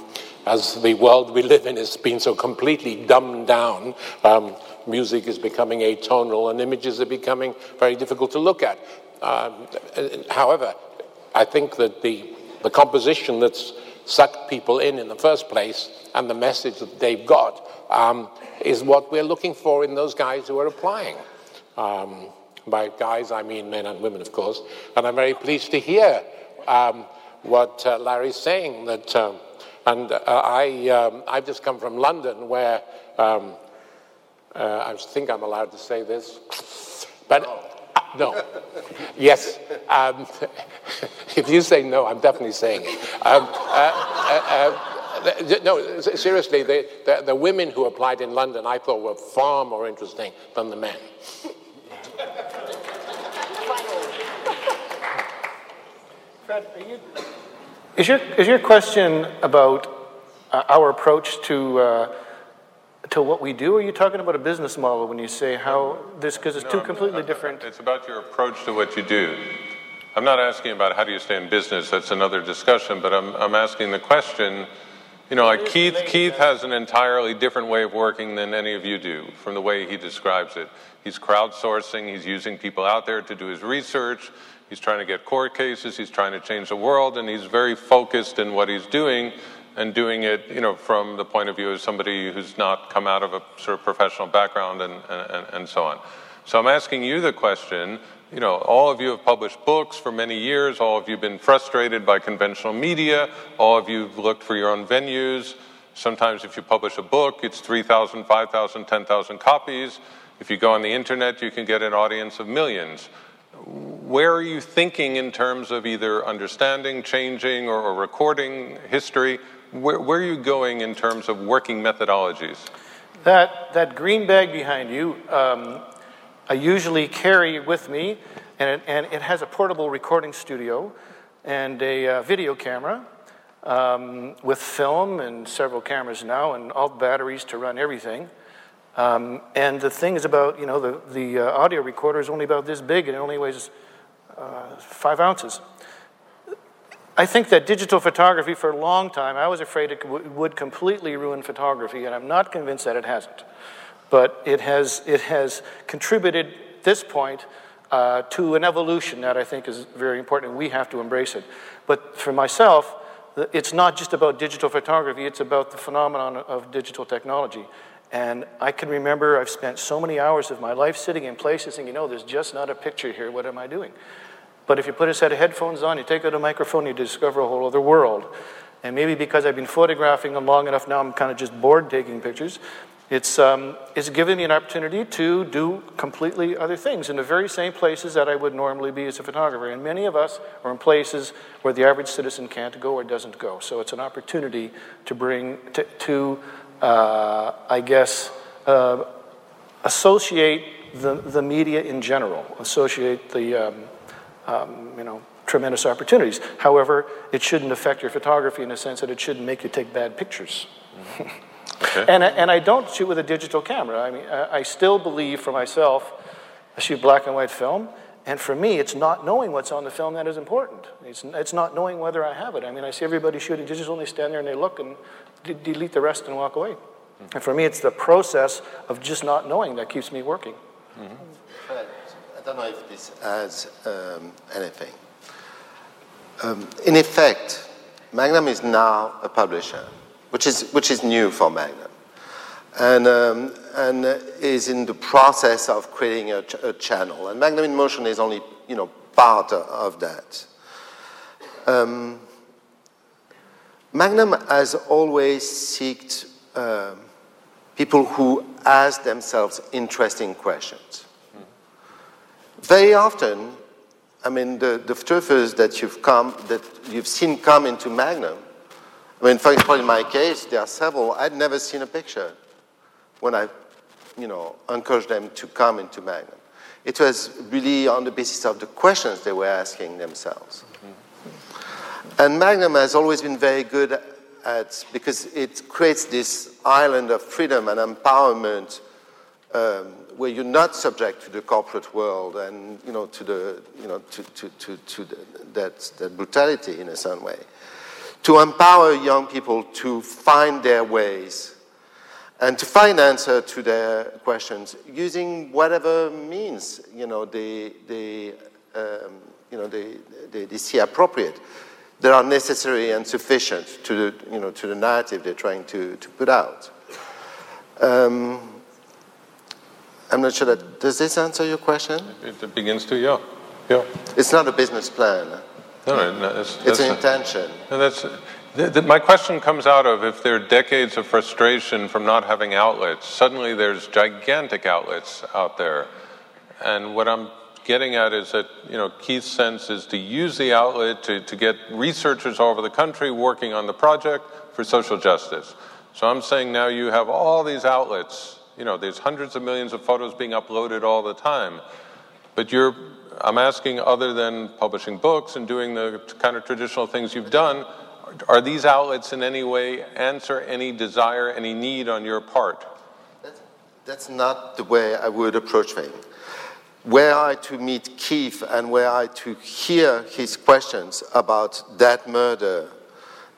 as the world we live in has been so completely dumbed down, um, music is becoming atonal and images are becoming very difficult to look at. Um, however, I think that the, the composition that's sucked people in in the first place and the message that they've got um, is what we're looking for in those guys who are applying. Um, by guys, I mean men and women, of course. And I'm very pleased to hear um, what uh, Larry's saying. That, um, and uh, I, um, I've just come from London, where um, uh, I think I'm allowed to say this, but uh, no. yes. Um, if you say no, I'm definitely saying it. Um, uh, uh, no, seriously, the, the, the women who applied in London I thought were far more interesting than the men. Fred, you, is, your, is your question about uh, our approach to, uh, to what we do? Or are you talking about a business model when you say how this, because it's no, two completely different. It's about your approach to what you do. I'm not asking about how do you stay in business, that's another discussion, but I'm, I'm asking the question. You know, like Keith, Keith has an entirely different way of working than any of you do from the way he describes it. He's crowdsourcing, he's using people out there to do his research, He's trying to get court cases, he's trying to change the world, and he's very focused in what he's doing and doing it, you know, from the point of view of somebody who's not come out of a sort of professional background and, and, and so on. So I'm asking you the question, you know, all of you have published books for many years, all of you have been frustrated by conventional media, all of you have looked for your own venues. Sometimes if you publish a book, it's 3,000, 5,000, 10,000 copies. If you go on the internet, you can get an audience of millions where are you thinking in terms of either understanding, changing, or, or recording history? Where, where, are you going in terms of working methodologies? That, that green bag behind you, um, I usually carry with me, and it, and it has a portable recording studio and a uh, video camera um, with film and several cameras now, and all batteries to run everything. Um, and the thing is about, you know, the, the uh, audio recorder is only about this big and it only weighs uh, five ounces. I think that digital photography for a long time, I was afraid it would completely ruin photography, and I'm not convinced that it hasn't. But it has, it has contributed this point uh, to an evolution that I think is very important, and we have to embrace it. But for myself, it's not just about digital photography, it's about the phenomenon of digital technology. And I can remember I've spent so many hours of my life sitting in places and you know, there's just not a picture here. What am I doing? But if you put a set of headphones on, you take out a microphone, you discover a whole other world. And maybe because I've been photographing them long enough now, I'm kind of just bored taking pictures. It's, um, it's given me an opportunity to do completely other things in the very same places that I would normally be as a photographer. And many of us are in places where the average citizen can't go or doesn't go. So it's an opportunity to bring, to, to uh, I guess, uh, associate the, the media in general, associate the, um, um, you know, tremendous opportunities. However, it shouldn't affect your photography in the sense that it shouldn't make you take bad pictures. Okay. and, and I don't shoot with a digital camera. I mean, I still believe for myself, I shoot black and white film, and for me, it's not knowing what's on the film that is important. It's, it's not knowing whether I have it. I mean, I see everybody shooting digital, and they stand there and they look and delete the rest and walk away. Mm-hmm. And for me, it's the process of just not knowing that keeps me working. Mm-hmm. I don't know if this adds um, anything. Um, in effect, Magnum is now a publisher, which is, which is new for Magnum, and, um, and is in the process of creating a, ch- a, channel. And Magnum in Motion is only you know, part of that. Um, Magnum has always sought uh, people who ask themselves interesting questions. Very often, I mean, the, the photographers that you've come, that you've seen come into Magnum, I mean, for example, in my case, there are several, I'd never seen a picture when I, you know, encouraged them to come into Magnum. It was really on the basis of the questions they were asking themselves. Mm-hmm. And Magnum has always been very good at, because it creates this island of freedom and empowerment um, where you're not subject to the corporate world and you know to the you know to, to, to, to the, that, that brutality in a certain way to empower young people to find their ways and to find answer to their questions using whatever means you know they, they um, you know they, they, they see appropriate that are necessary and sufficient to the, you know, to the narrative they're trying to, to put out. Um, I'm not sure that, does this answer your question? It, it begins to, yeah. yeah. It's not a business plan. No, no, no it's, it's an intention. No, that's, the, the, my question comes out of if there are decades of frustration from not having outlets, suddenly there's gigantic outlets out there. And what I'm getting at is that, you know, Keith's sense is to use the outlet to, to get researchers all over the country working on the project for social justice. So I'm saying now you have all these outlets you know, there's hundreds of millions of photos being uploaded all the time. But you're, I'm asking, other than publishing books and doing the kind of traditional things you've done, are these outlets in any way answer any desire, any need on your part? That's, not the way I would approach things. Were I to meet Keith and were I to hear his questions about that murder,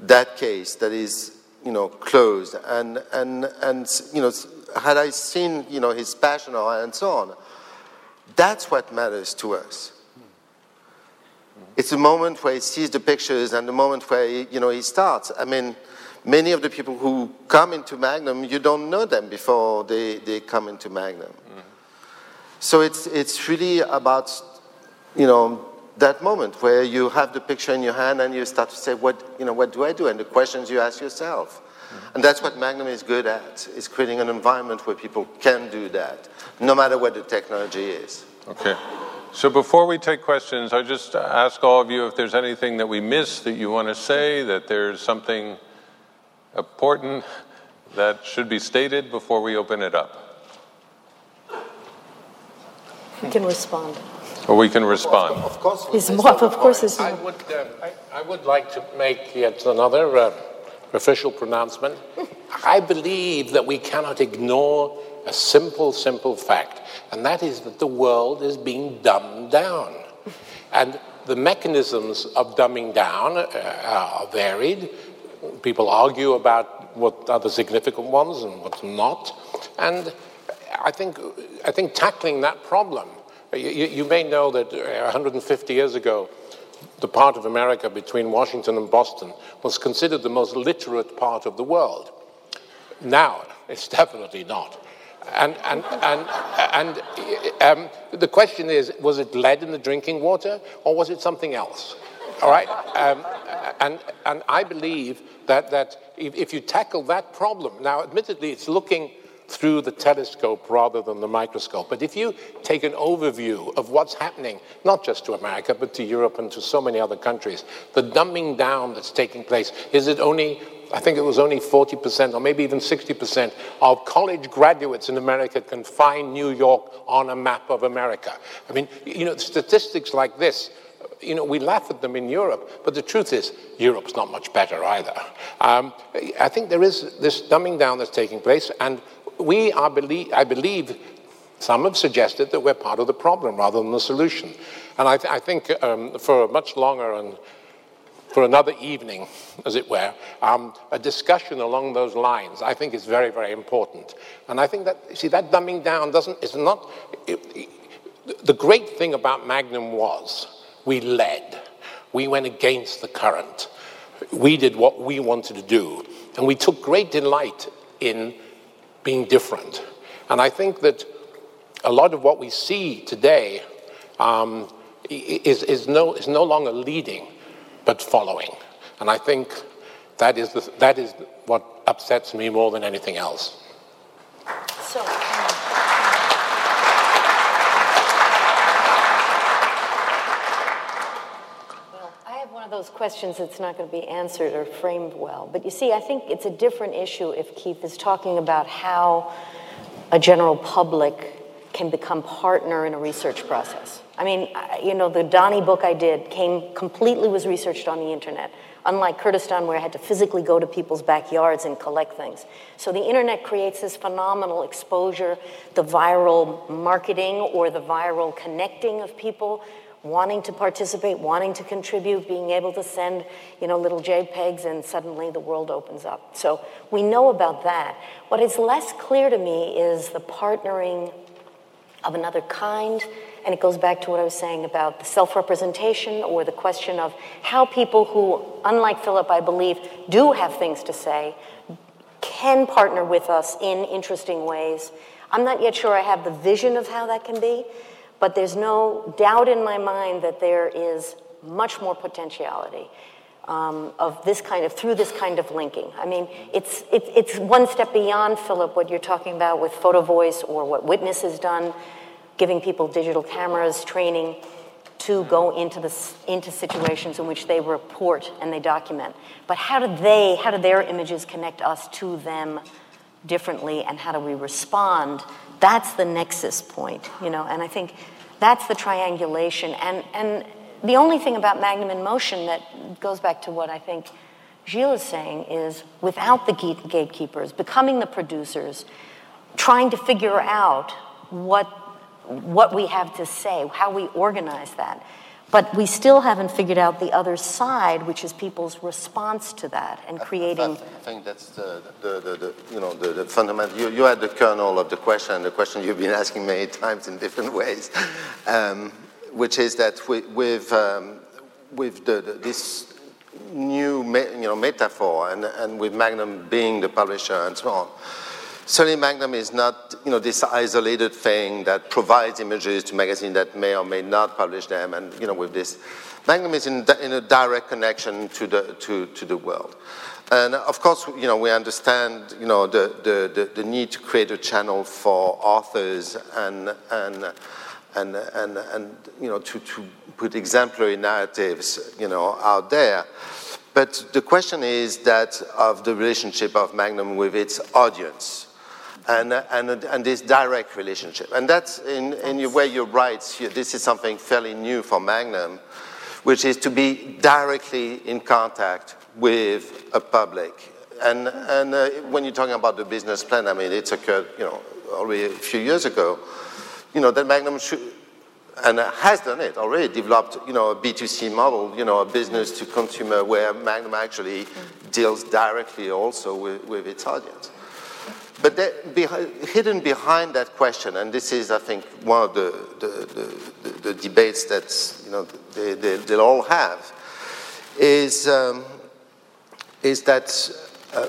that case that is, you know, closed, and, and, and you know, had I seen, you know, his passion and so on, that's what matters to us. It's the moment where he sees the pictures and the moment where, he, you know, he starts. I mean, many of the people who come into Magnum, you don't know them before they, they come into Magnum. Mm-hmm. So it's, it's really about, you know, that moment where you have the picture in your hand and you start to say, what, you know, what do I do? And the questions you ask yourself. Mm-hmm. And that's what Magnum is good at, is creating an environment where people can do that, no matter what the technology is. Okay. So before we take questions, I just ask all of you if there's anything that we missed that you want to say, that there's something important that should be stated before we open it up. We can respond. Or we can respond. Of course. Is more, of course, is I would, uh, I, I, would like to make yet another uh, official pronouncement. I believe that we cannot ignore a simple, simple fact, and that is that the world is being dumbed down. And the mechanisms of dumbing down uh, are varied. People argue about what are the significant ones and what's not. And I think, I think tackling that problem, you, you may know that 150 years ago, the part of America between Washington and Boston was considered the most literate part of the world. Now, it's definitely not. And, and, and, and um, the question is was it lead in the drinking water or was it something else? All right? Um, and, and I believe that, that if, if you tackle that problem, now, admittedly, it's looking through the telescope rather than the microscope. But if you take an overview of what's happening, not just to America, but to Europe and to so many other countries, the dumbing down that's taking place, is it only I think it was only 40% or maybe even 60% of college graduates in America can find New York on a map of America. I mean, you know, statistics like this, you know, we laugh at them in Europe, but the truth is, Europe's not much better either. Um, I think there is this dumbing down that's taking place, and we are, believe, I believe, some have suggested that we're part of the problem rather than the solution. And I, th- I think um, for much longer and for another evening, as it were, um, a discussion along those lines, I think is very, very important. And I think that, see, that dumbing down doesn't, is not, it, it, the great thing about Magnum was we led. We went against the current. We did what we wanted to do. And we took great delight in being different. And I think that a lot of what we see today um, is, is, no, is no longer leading, but following. And I think that is, the, that is what upsets me more than anything else. So, um, well, I have one of those questions that's not going to be answered or framed well. But you see, I think it's a different issue if Keith is talking about how a general public can become partner in a research process. I mean, you know, the Dani book I did came completely was researched on the internet, unlike Kurdistan, where I had to physically go to people's backyards and collect things. So the internet creates this phenomenal exposure, the viral marketing or the viral connecting of people wanting to participate, wanting to contribute, being able to send, you know, little JPEGs, and suddenly the world opens up. So we know about that. What is less clear to me is the partnering of another kind. And it goes back to what I was saying about the self representation or the question of how people who, unlike Philip, I believe, do have things to say, can partner with us in interesting ways. I'm not yet sure I have the vision of how that can be, but there's no doubt in my mind that there is much more potentiality. Um, of this kind of through this kind of linking. I mean, it's, it's it's one step beyond Philip what you're talking about with photo voice or what Witness has done giving people digital cameras, training to go into, the, into situations in which they report and they document. But how do they, how do their images connect us to them differently and how do we respond? That's the nexus point, you know, and I think that's the triangulation. And, and the only thing about Magnum in Motion that goes back to what I think Gilles is saying is without the gatekeepers, becoming the producers, trying to figure out what what we have to say, how we organize that. But we still haven't figured out the other side, which is people's response to that and creating. I think that's the, the, the, the you know the, the fundamental. You, you had the kernel of the question, the question you've been asking many times in different ways, um, which is that we, with um, with the, the, this new you know metaphor and and with Magnum being the publisher and so on Certainly Magnum is not you know, this isolated thing that provides images to magazines that may or may not publish them. And you know, with this, Magnum is in, in a direct connection to the, to, to the world. And of course, you know, we understand, you know, the, the, the, the need to create a channel for authors and, and, and, and, and you know, to, to put exemplary narratives, you know, out there. But the question is that of the relationship of Magnum with its audience and, and, and this direct relationship. And that's in, in your way you're right. This is something fairly new for Magnum, which is to be directly in contact with a public. And, and uh, when you're talking about the business plan, I mean, it's occurred, you know, already a few years ago, you know, that Magnum should, and has done it already, developed, you know, a B2C model, you know, a business to consumer where Magnum actually deals directly also with, with its audience. But hidden behind that question, and this is, I think, one of the, the, the, the debates that you know, they, they, will all have, is, um, is that uh,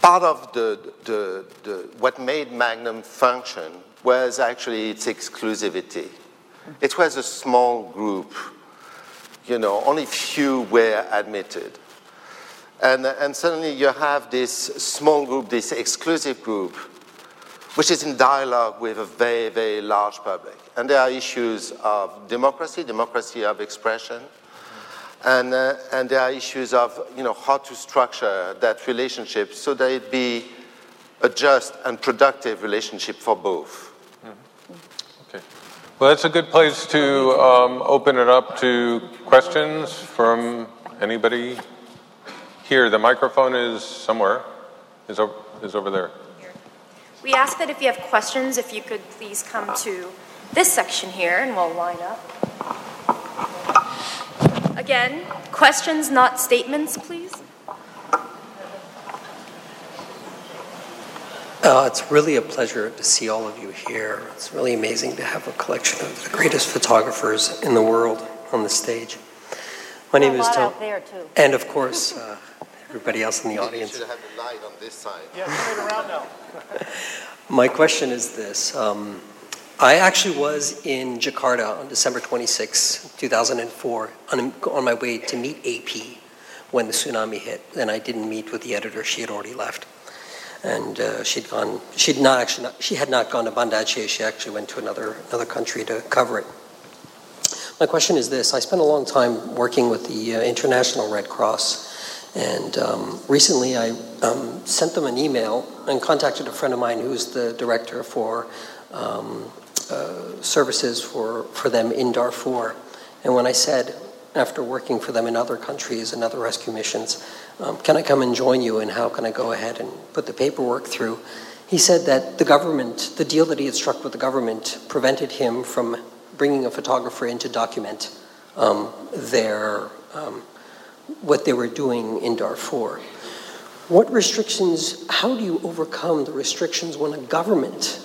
part of the, the, the, what made Magnum function was actually its exclusivity. It was a small group, you know, only few were admitted. And, and suddenly you have this small group, this exclusive group, which is in dialogue with a very, very large public. And there are issues of democracy, democracy of expression, And, uh, and there are issues of you know, how to structure that relationship so that it be a just and productive relationship for both. Okay. Well, that's a good place to um, open it up to questions from anybody here. The microphone is somewhere, is, o- is over there. We ask that if you have questions, if you could please come to this section here and we'll line up. Again, questions, not statements, please. Uh, it's really a pleasure to see all of you here. It's really amazing to have a collection of the greatest photographers in the world on the stage. My name is Tom, there, too. and of course, uh, everybody else in the You audience. should have the light on this side. My question is this. Um, I actually was in Jakarta on December 26, 2004, on, on my way to meet AP when the tsunami hit, and I didn't meet with the editor. She had already left. And uh, she'd gone, she'd not actually, not, she had not gone to Banda Aceh, she actually went to another, another country to cover it. My question is this I spent a long time working with the uh, International Red Cross, and um, recently I um, sent them an email and contacted a friend of mine who's the director for um, uh, services for, for them in Darfur. And when I said, after working for them in other countries and other rescue missions, um, can I come and join you and how can I go ahead and put the paperwork through? He said that the government, the deal that he had struck with the government, prevented him from bringing a photographer in to document um, their, um, what they were doing in Darfur. What restrictions, how do you overcome the restrictions when a government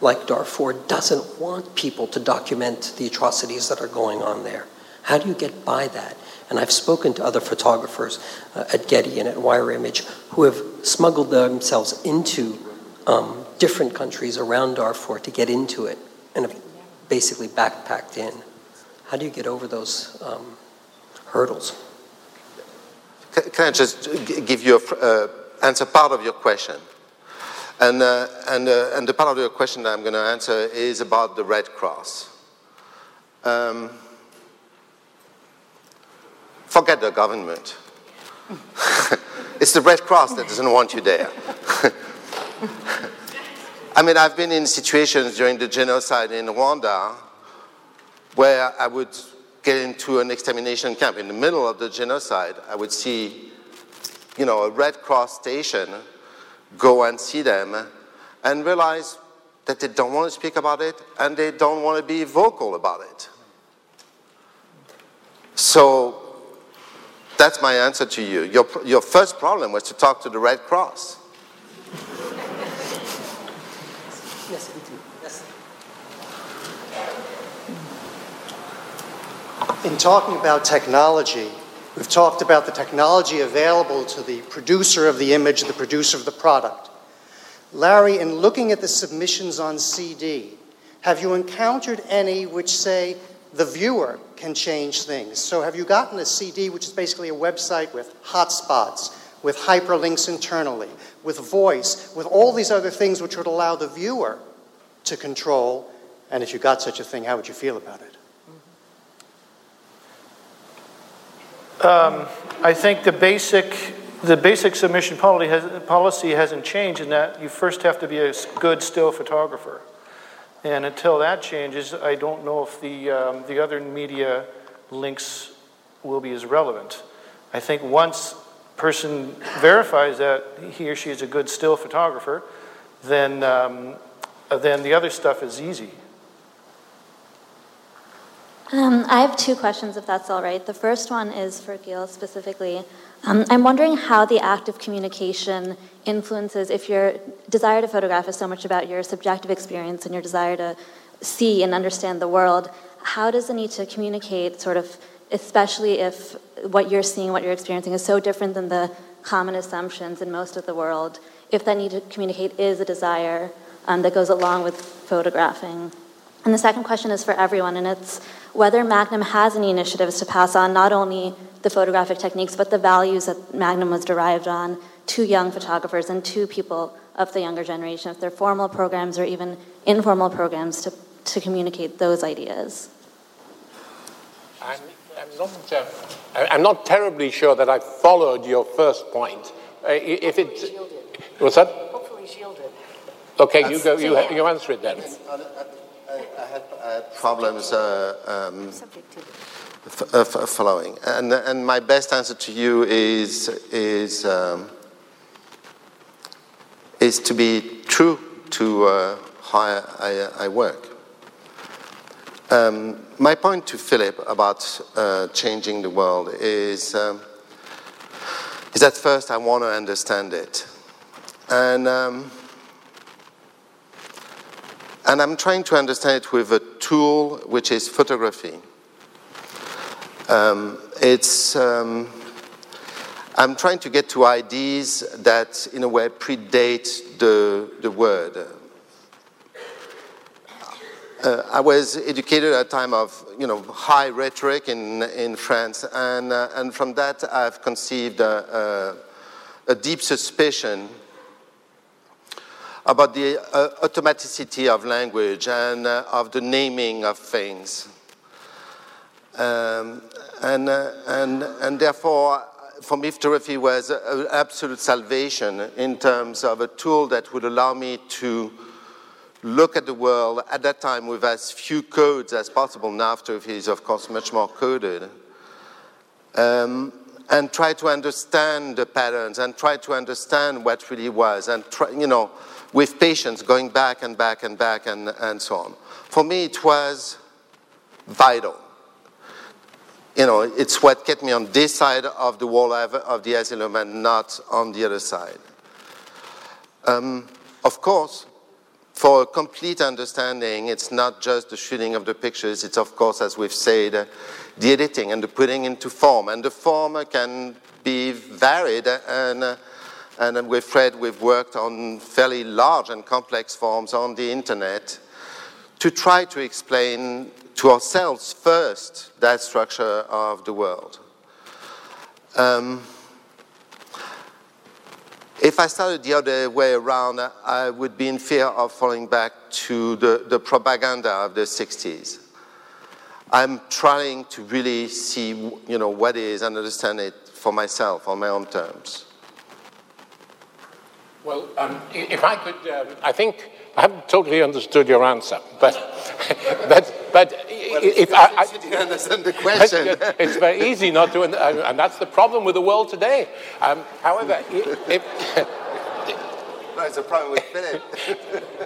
like Darfur doesn't want people to document the atrocities that are going on there? How do you get by that? And I've spoken to other photographers uh, at Getty and at Wire Image who have smuggled themselves into um, different countries around Darfur to get into it and have basically backpacked in. How do you get over those um, hurdles? Can, I just give you a uh, answer part of your question? And, uh, and, uh, and the part of your question that I'm going to answer is about the Red Cross. Um, forget the government. it's the Red Cross that doesn't want you there. I mean, I've been in situations during the genocide in Rwanda where I would get into an extermination camp in the middle of the genocide. I would see, you know, a Red Cross station, go and see them, and realize that they don't want to speak about it and they don't want to be vocal about it. So that's my answer to you. Your, your first problem was to talk to the Red Cross. Yes, yes. In talking about technology, we've talked about the technology available to the producer of the image, the producer of the product. Larry, in looking at the submissions on CD, have you encountered any which say the viewer can change things? So, have you gotten a CD which is basically a website with hotspots, with hyperlinks internally, with voice, with all these other things which would allow the viewer to control? And if you got such a thing, how would you feel about it? I think the basic, the basic submission policy, has, policy hasn't changed in that you first have to be a good still photographer. And until that changes, I don't know if the, um, the other media links will be as relevant. I think once person verifies that he or she is a good still photographer, then, um, then the other stuff is easy. Um, I have two questions, if that's all right. The first one is for Gilles specifically. Um, I'm wondering how the act of communication influences if your desire to photograph is so much about your subjective experience and your desire to see and understand the world. How does the need to communicate, sort of, especially if what you're seeing, what you're experiencing, is so different than the common assumptions in most of the world? If that need to communicate is a desire um, that goes along with photographing. And the second question is for everyone, and it's whether Magnum has any initiatives to pass on not only the photographic techniques, but the values that Magnum was derived on to young photographers and to people of the younger generation, if they're formal programs or even informal programs to, to communicate those ideas. And, I'm not, uh, I'm not terribly sure that I followed your first point. Uh, if it, what's that? Hopefully shielded. Okay, you go. You, you answer it then. I had, problems uh, um, f- uh, f- following, and and my best answer to you is is um, is to be true to uh, how I, I, I work. Um, my point to Philip about uh, changing the world is um, is that first I want to understand it, and. And I'm trying to understand it with a tool which is photography. Um, it's, um, I'm trying to get to ideas that, in a way, predate the, the word. Uh, I was educated at a time of, you know, high rhetoric in, in France, and, uh, and from that I've conceived a, a, a deep suspicion about the uh, automaticity of language and uh, of the naming of things. Um, and, uh, and, and therefore, for me, photography was an absolute salvation in terms of a tool that would allow me to look at the world at that time with as few codes as possible. Now, photography is, of course, much more coded. Um, and try to understand the patterns and try to understand what really was and try, you know, with patience going back and back and back and, and so on. For me, it was vital. You know, it's what kept me on this side of the wall of the asylum and not on the other side. Um, of course, for a complete understanding, it's not just the shooting of the pictures, it's, of course, as we've said, the editing and the putting into form. And the form can be varied and and with Fred, we've worked on fairly large and complex forms on the internet to try to explain to ourselves first that structure of the world. Um, if I started the other way around, I would be in fear of falling back to the, the propaganda of the 60s. I'm trying to really see, you know, what is and understand it for myself on my own terms. Well, um, if I could, um, I think I haven't totally understood your answer, but but but well, if I, I you understand the question, it's very easy not to, and that's the problem with the world today. Um, however, if, no, it's a problem with Philip.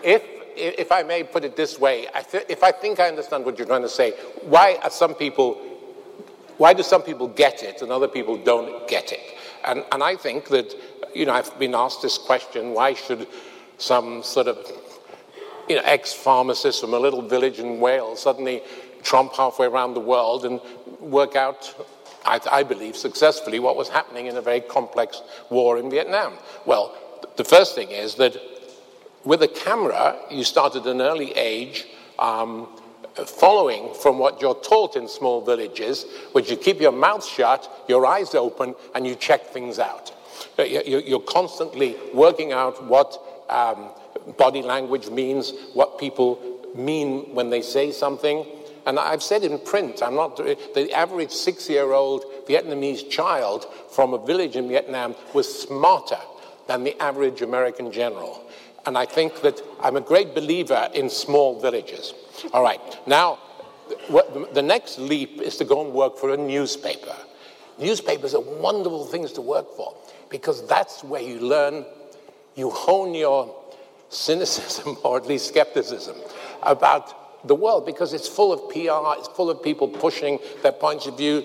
if if I may put it this way, I th- if I think I understand what you're trying to say, why are some people, why do some people get it and other people don't get it? And, and I think that you know, I've been asked this question why should some sort of you know, ex pharmacist from a little village in Wales suddenly trump halfway around the world and work out, I, I, believe, successfully what was happening in a very complex war in Vietnam? Well, the first thing is that with a camera, you start at an early age. Um, following from what you're taught in small villages, which you keep your mouth shut, your eyes open, and you check things out. You're constantly working out what um, body language means, what people mean when they say something. And I've said in print, I'm not, the average six year old Vietnamese child from a village in Vietnam was smarter than the average American general. And I think that I'm a great believer in small villages. All right, now, the next leap is to go and work for a newspaper. Newspapers are wonderful things to work for because that's where you learn, you hone your cynicism or at least skepticism about the world because it's full of PR, it's full of people pushing their points of view.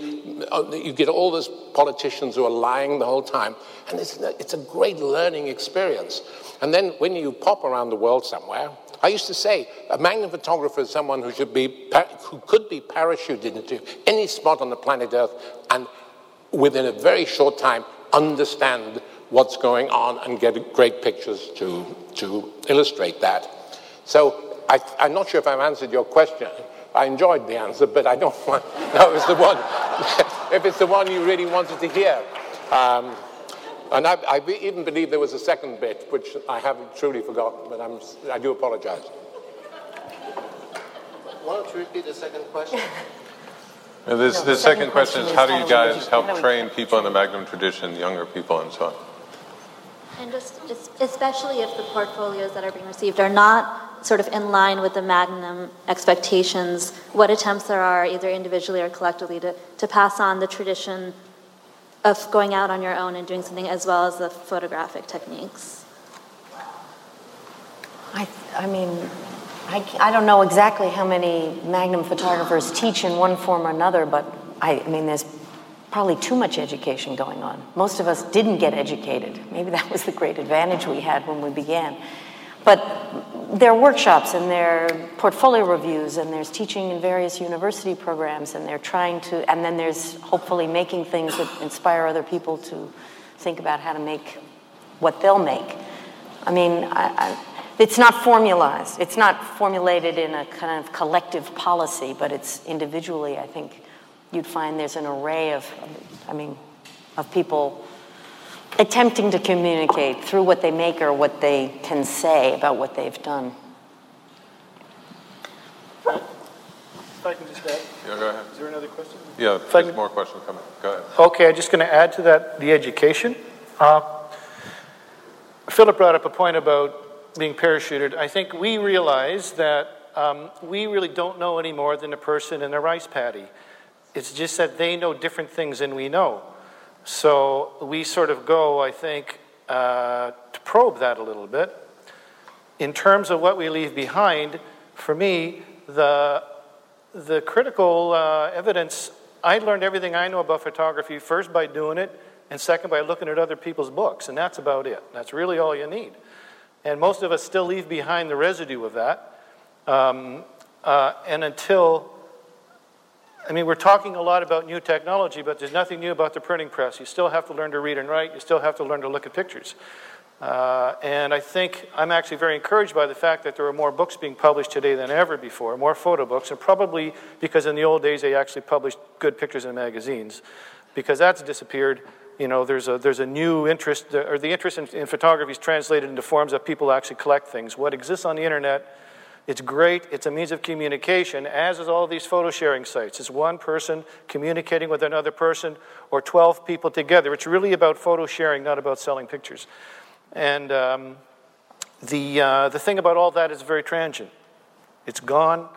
You get all those politicians who are lying the whole time, and it's, it's a great learning experience. And then when you pop around the world somewhere, I used to say a magnum photographer is someone who should be who could be parachuted into any spot on the planet Earth and within a very short time understand what's going on and get great pictures to, to illustrate that. So I, am not sure if I've answered your question. I enjoyed the answer, but I don't want, no, it's the one, if it's the one you really wanted to hear. Um, and I, I, even believe there was a second bit, which I haven't truly forgotten, but I'm, I do apologize. Why don't you repeat the second question? And this, No, the the second second question is question how is do how you do we- guys help do train people in the Magnum tradition, younger people and so on? And just, es- especially if the portfolios that are being received are not sort of in line with the Magnum expectations, what attempts there are, either individually or collectively, to, to pass on the tradition of going out on your own and doing something as well as the photographic techniques. I, I mean, I, I don't know exactly how many Magnum photographers teach in one form or another, but I, I mean, there's probably too much education going on. Most of us didn't get educated. Maybe that was the great advantage we had when we began. But there are workshops and there are portfolio reviews and there's teaching in various university programs and they're trying to, and then there's hopefully making things that inspire other people to think about how to make what they'll make. I mean, I, I, it's not formalized. It's not formulated in a kind of collective policy, but it's individually, I think you'd find there's an array of, I mean, of people attempting to communicate through what they make or what they can say about what they've done. If I can just add, Yeah, go ahead. is there another question? Yeah, If there's can- more questions coming. Go ahead. Okay, I'm just going to add to that the education. Uh, Philip brought up a point about being parachuted. I think we realize that um, we really don't know any more than a person in a rice paddy. It's just that they know different things than we know. So we sort of go, I think, uh, to probe that a little bit. In terms of what we leave behind, for me, the the critical uh, evidence, I learned everything I know about photography first by doing it, and second by looking at other people's books, and that's about it. That's really all you need. And most of us still leave behind the residue of that. Um, uh, and until, I mean, we're talking a lot about new technology, but there's nothing new about the printing press. You still have to learn to read and write, you still have to learn to look at pictures. Uh, and I think I'm actually very encouraged by the fact that there are more books being published today than ever before, more photo books, and probably because in the old days they actually published good pictures in magazines. Because that's disappeared, you know, there's a, there's a new interest, or the interest in, in photography is translated into forms that people actually collect things. What exists on the internet, it's great, it's a means of communication, as is all these photo sharing sites. It's one person communicating with another person, or 12 people together. It's really about photo sharing, not about selling pictures. And um, the, uh, the thing about all that is very transient. It's gone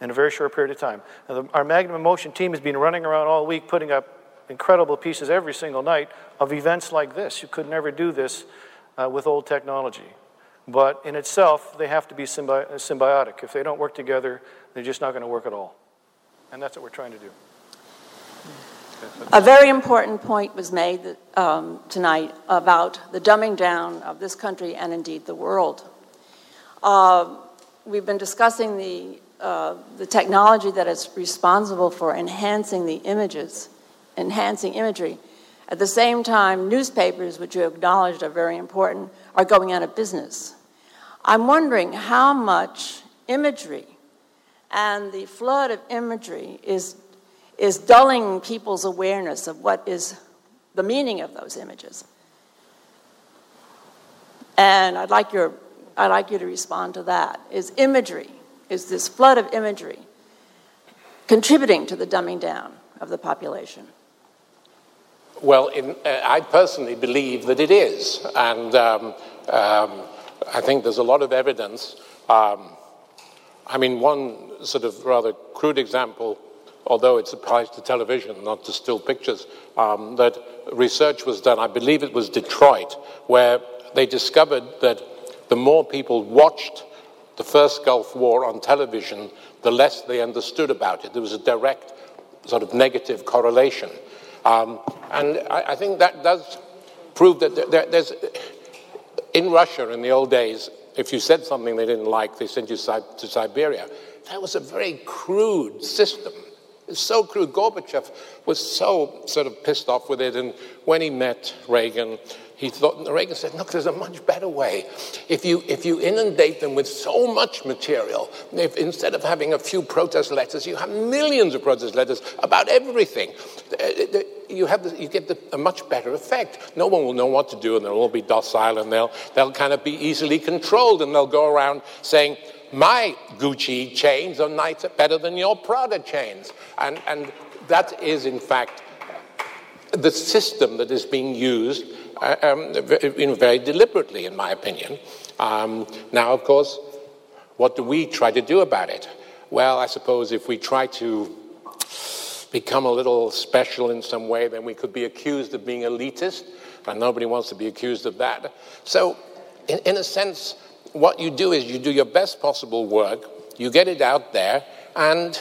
in a very short period of time. Now, the, our Magnum in Motion team has been running around all week putting up incredible pieces every single night of events like this. You could never do this uh, with old technology. But in itself, they have to be symbi- symbiotic. If they don't work together, they're just not going to work at all. And that's what we're trying to do. A very important point was made um, tonight about the dumbing down of this country and indeed the world. Uh, we've been discussing the, uh, the technology that is responsible for enhancing the images, enhancing imagery. At the same time, newspapers, which you acknowledged are very important, are going out of business. I'm wondering how much imagery and the flood of imagery is is dulling people's awareness of what is the meaning of those images. And I'd like, your, I'd like you to respond to that. Is imagery, is this flood of imagery contributing to the dumbing down of the population? Well, in, uh, I personally believe that it is. And um, um, I think there's a lot of evidence. Um, I mean, one sort of rather crude example although it applies to television, not to still pictures, um, that research was done, I believe it was Detroit, where they discovered that the more people watched the first Gulf War on television, the less they understood about it. There was a direct sort of negative correlation. Um, and I, I, think that does prove that there, there's, in Russia in the old days, if you said something they didn't like, they sent you to Siberia. That was a very crude system. It's so crude. Gorbachev was so sort of pissed off with it, and when he met Reagan, he thought Reagan said, "Look, there's a much better way. If you if you inundate them with so much material, if instead of having a few protest letters, you have millions of protest letters about everything, uh, uh, you have the, you get the, a much better effect. No one will know what to do, and they'll all be docile, and they'll they'll kind of be easily controlled, and they'll go around say." my Gucci chains are nicer, better than your Prada chains. And, and that is, in fact, the system that is being used um, very deliberately, in my opinion. Um, now, of course, what do we try to do about it? Well, I suppose if we try to become a little special in some way, then we could be accused of being elitist, and nobody wants to be accused of that. So, in, in a sense, what you do is you do your best possible work, you get it out there, and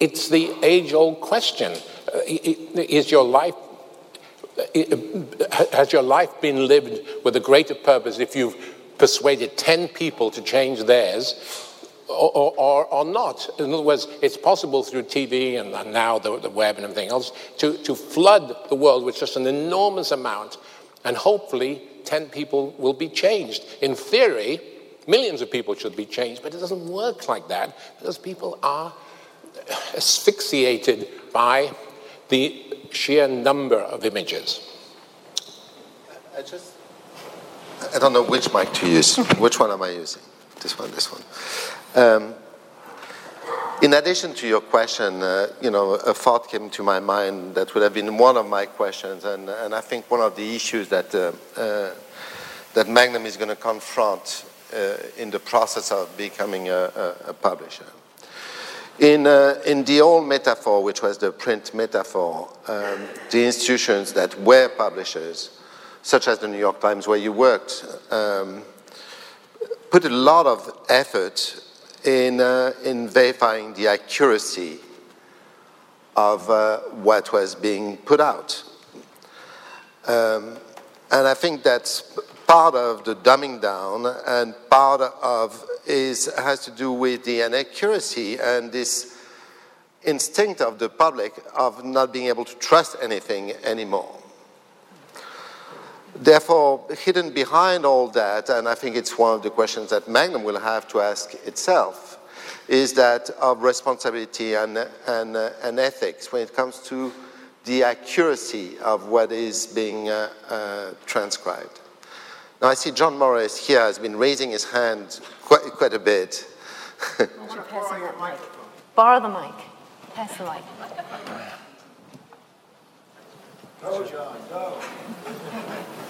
it's the age old question uh, is your life Uh, has your life been lived with a greater purpose if you've persuaded 10 people to change theirs or, or, or, not. In other words, it's possible through TV and, now the, the, web and everything else to, to flood the world with just an enormous amount, and hopefully 10 people will be changed. In theory, millions of people should be changed, but it doesn't work like that because people are asphyxiated by the sheer number of images. I just, I don't know which mic to use. which one am I using? This one, this one. Um, in addition to your question, uh, you know, a thought came to my mind that would have been one of my questions, and, and I think one of the issues that, uh, uh, that Magnum is going to confront uh, in the process of becoming a, a, a publisher. In, uh, in the old metaphor, which was the print metaphor, um, the institutions that were publishers, such as the New York Times, where you worked, um, put a lot of effort in, uh, in verifying the accuracy of uh, what was being put out. Um, and I think that's part of the dumbing down and part of is has to do with the inaccuracy and this instinct of the public of not being able to trust anything anymore. Therefore, hidden behind all that, and I think it's one of the questions that Magnum will have to ask itself, is that of responsibility and, and, and ethics when it comes to the accuracy of what is being uh, uh, transcribed. Now, I see John Morris here has been raising his hand quite, quite a bit. Borrow that mic. Borrow the mic. Pass the mic. No, John, no.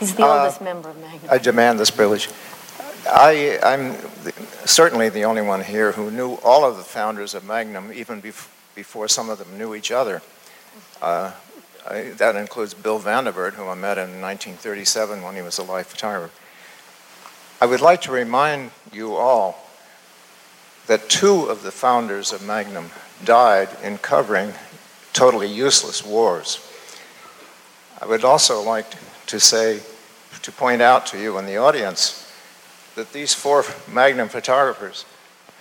He's the uh, oldest member of Magnum. I demand this privilege. I, am certainly the only one here who knew all of the founders of Magnum, even bef- before some of them knew each other. Uh, I, that includes Bill Vandivert, who I met in 1937 when he was a life photographer. I would like to remind you all that two of the founders of Magnum died in covering totally useless wars. I would also like to say, to point out to you in the audience, that these four Magnum photographers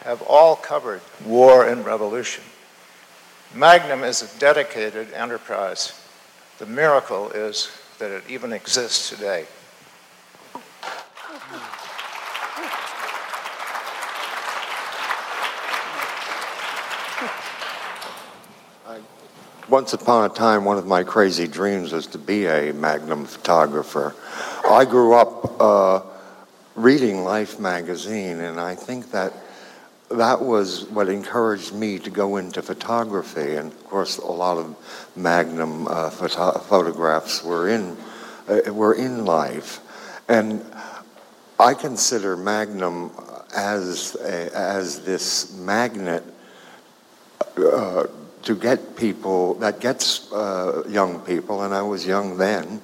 have all covered war and revolution. Magnum is a dedicated enterprise the miracle is that it even exists today. Once upon a time, one of my crazy dreams was to be a Magnum photographer. I grew up uh, reading Life magazine, and I think that that was what encouraged me to go into photography. And of course, a lot of Magnum uh, photo- photographs were in uh, were in life, and I consider Magnum as a, as this magnet uh, to get people that gets uh, young people, and I was young then,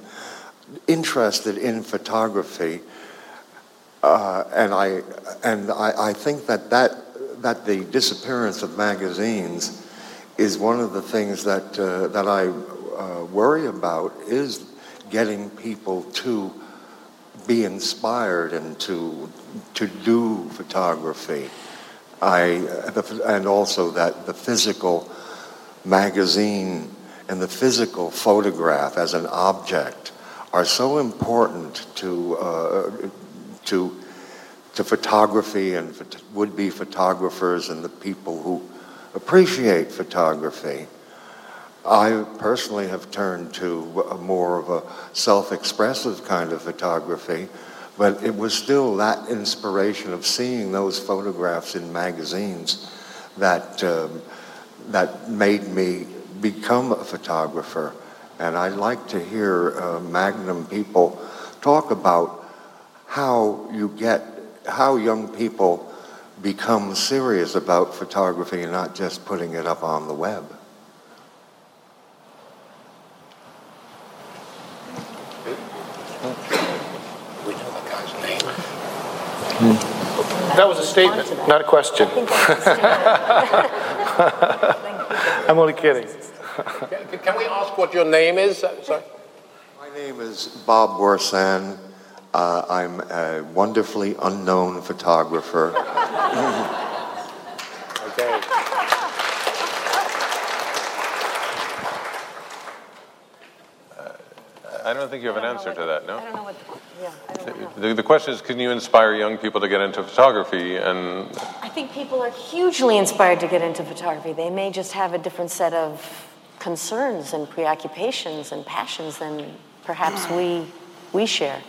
interested in photography. Uh, and I and I, I think that that that the disappearance of magazines is one of the things that, uh, that I uh, worry about is getting people to be inspired and to, to do photography. I, and also that the physical magazine and the physical photograph as an object are so important to, uh, to to photography and would be photographers and the people who appreciate photography. I personally have turned to more of a self expressive kind of photography, But it was still that inspiration of seeing those photographs in magazines that, um, that made me become a photographer. And I'd like to hear uh, Magnum people talk about how you get, how young people become serious about photography and not just putting it up on the web. That was a statement, not a question. I'm only kidding. Can, can we ask what your name is? Uh, Sorry. My name is Bob Warsan. Uh, I'm a wonderfully unknown photographer. Okay. I don't think you have an answer to that, no? I don't know what, yeah, I don't know. The, the question is, can you inspire young people to get into photography? And I think people are hugely inspired to get into photography. They may just have a different set of concerns and preoccupations and passions than perhaps we, we share.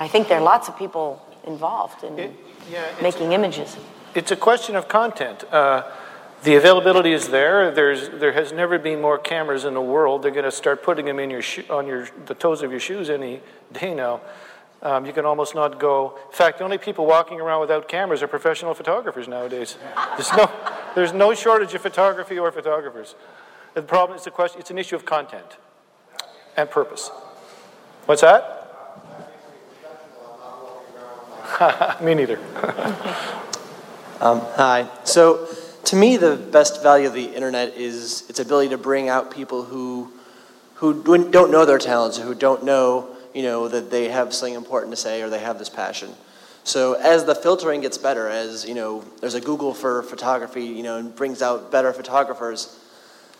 I think there are lots of people involved in It- yeah, it's- making images. It's a question of content. Uh, the availability is there. There's, there has never been more cameras in the world. They're going to start putting them in your sho- on your, the toes of your shoes any day now. Um, you can almost not go. In fact, the only people walking around without cameras are professional photographers nowadays. There's no, there's no shortage of photography or photographers. The problem is the question. It's an issue of content and purpose. What's that? Me neither. Um, hi. So, to me, the best value of the internet is its ability to bring out people who, who don't know their talents, or who don't know, you know, that they have something important to say or they have this passion. So, as the filtering gets better, as you know, there's a Google for photography, you know, and brings out better photographers.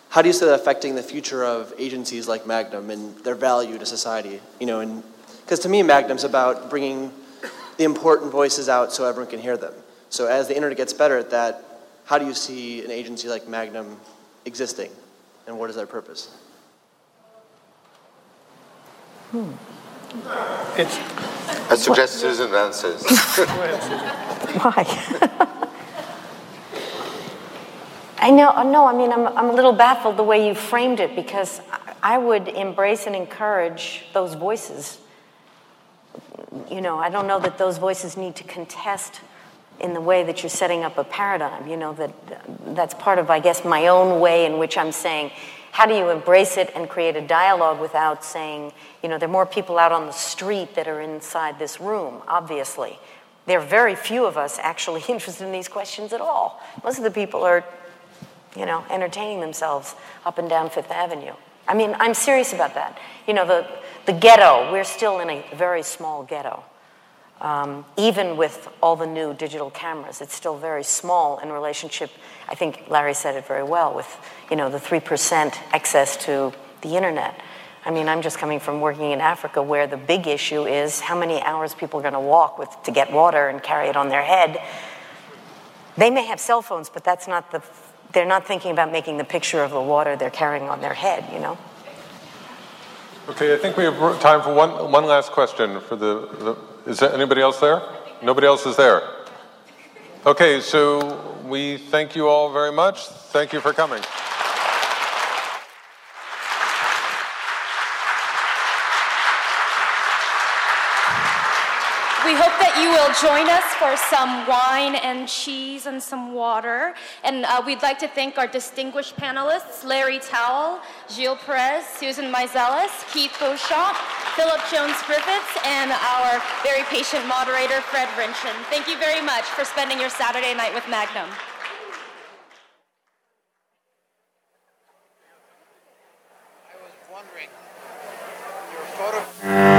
How do you see that affecting the future of agencies like Magnum and their value to society? You know, and because to me, Magnum's about bringing the important voices out so everyone can hear them. So as the internet gets better at that, how do you see an agency like Magnum existing, and what is their purpose? Hmm. It's, I suggest Susan answers. Why? I know, no, I mean, I'm, I'm a little baffled the way you framed it because I I would embrace and encourage those voices. You know, I don't know that those voices need to contest in the way that you're setting up a paradigm. You know, that that's part of, I guess, my own way in which I'm saying, how do you embrace it and create a dialogue without saying, you know, there are more people out on the street that are inside this room, obviously. There are very few of us actually interested in these questions at all. Most of the people are, you know, entertaining themselves up and down Fifth Avenue. I mean, I'm serious about that. You know, the, the ghetto, we're still in a very small ghetto. Um, even with all the new digital cameras, it's still very small in relationship. I think Larry said it very well with, you know, the 3% access to the internet. I mean, I'm just coming from working in Africa where the big issue is how many hours people are going to walk with to get water and carry it on their head. They may have cell phones, but that's not the, they're not thinking about making the picture of the water they're carrying on their head, you know? okay, I think we have time for one, one last question. For the, the is there anybody else there? Nobody else is there. Okay, so we thank you all very much. Thank you for coming. you will join us for some wine and cheese and some water. And uh, we'd like to thank our distinguished panelists Larry Towell, Gilles Peress, Susan Meiselas, Keith Beauchamp, Philip Jones Griffiths, and our very patient moderator, Fred Ritchin. Thank you very much for spending your Saturday night with Magnum. I was wondering, your photo.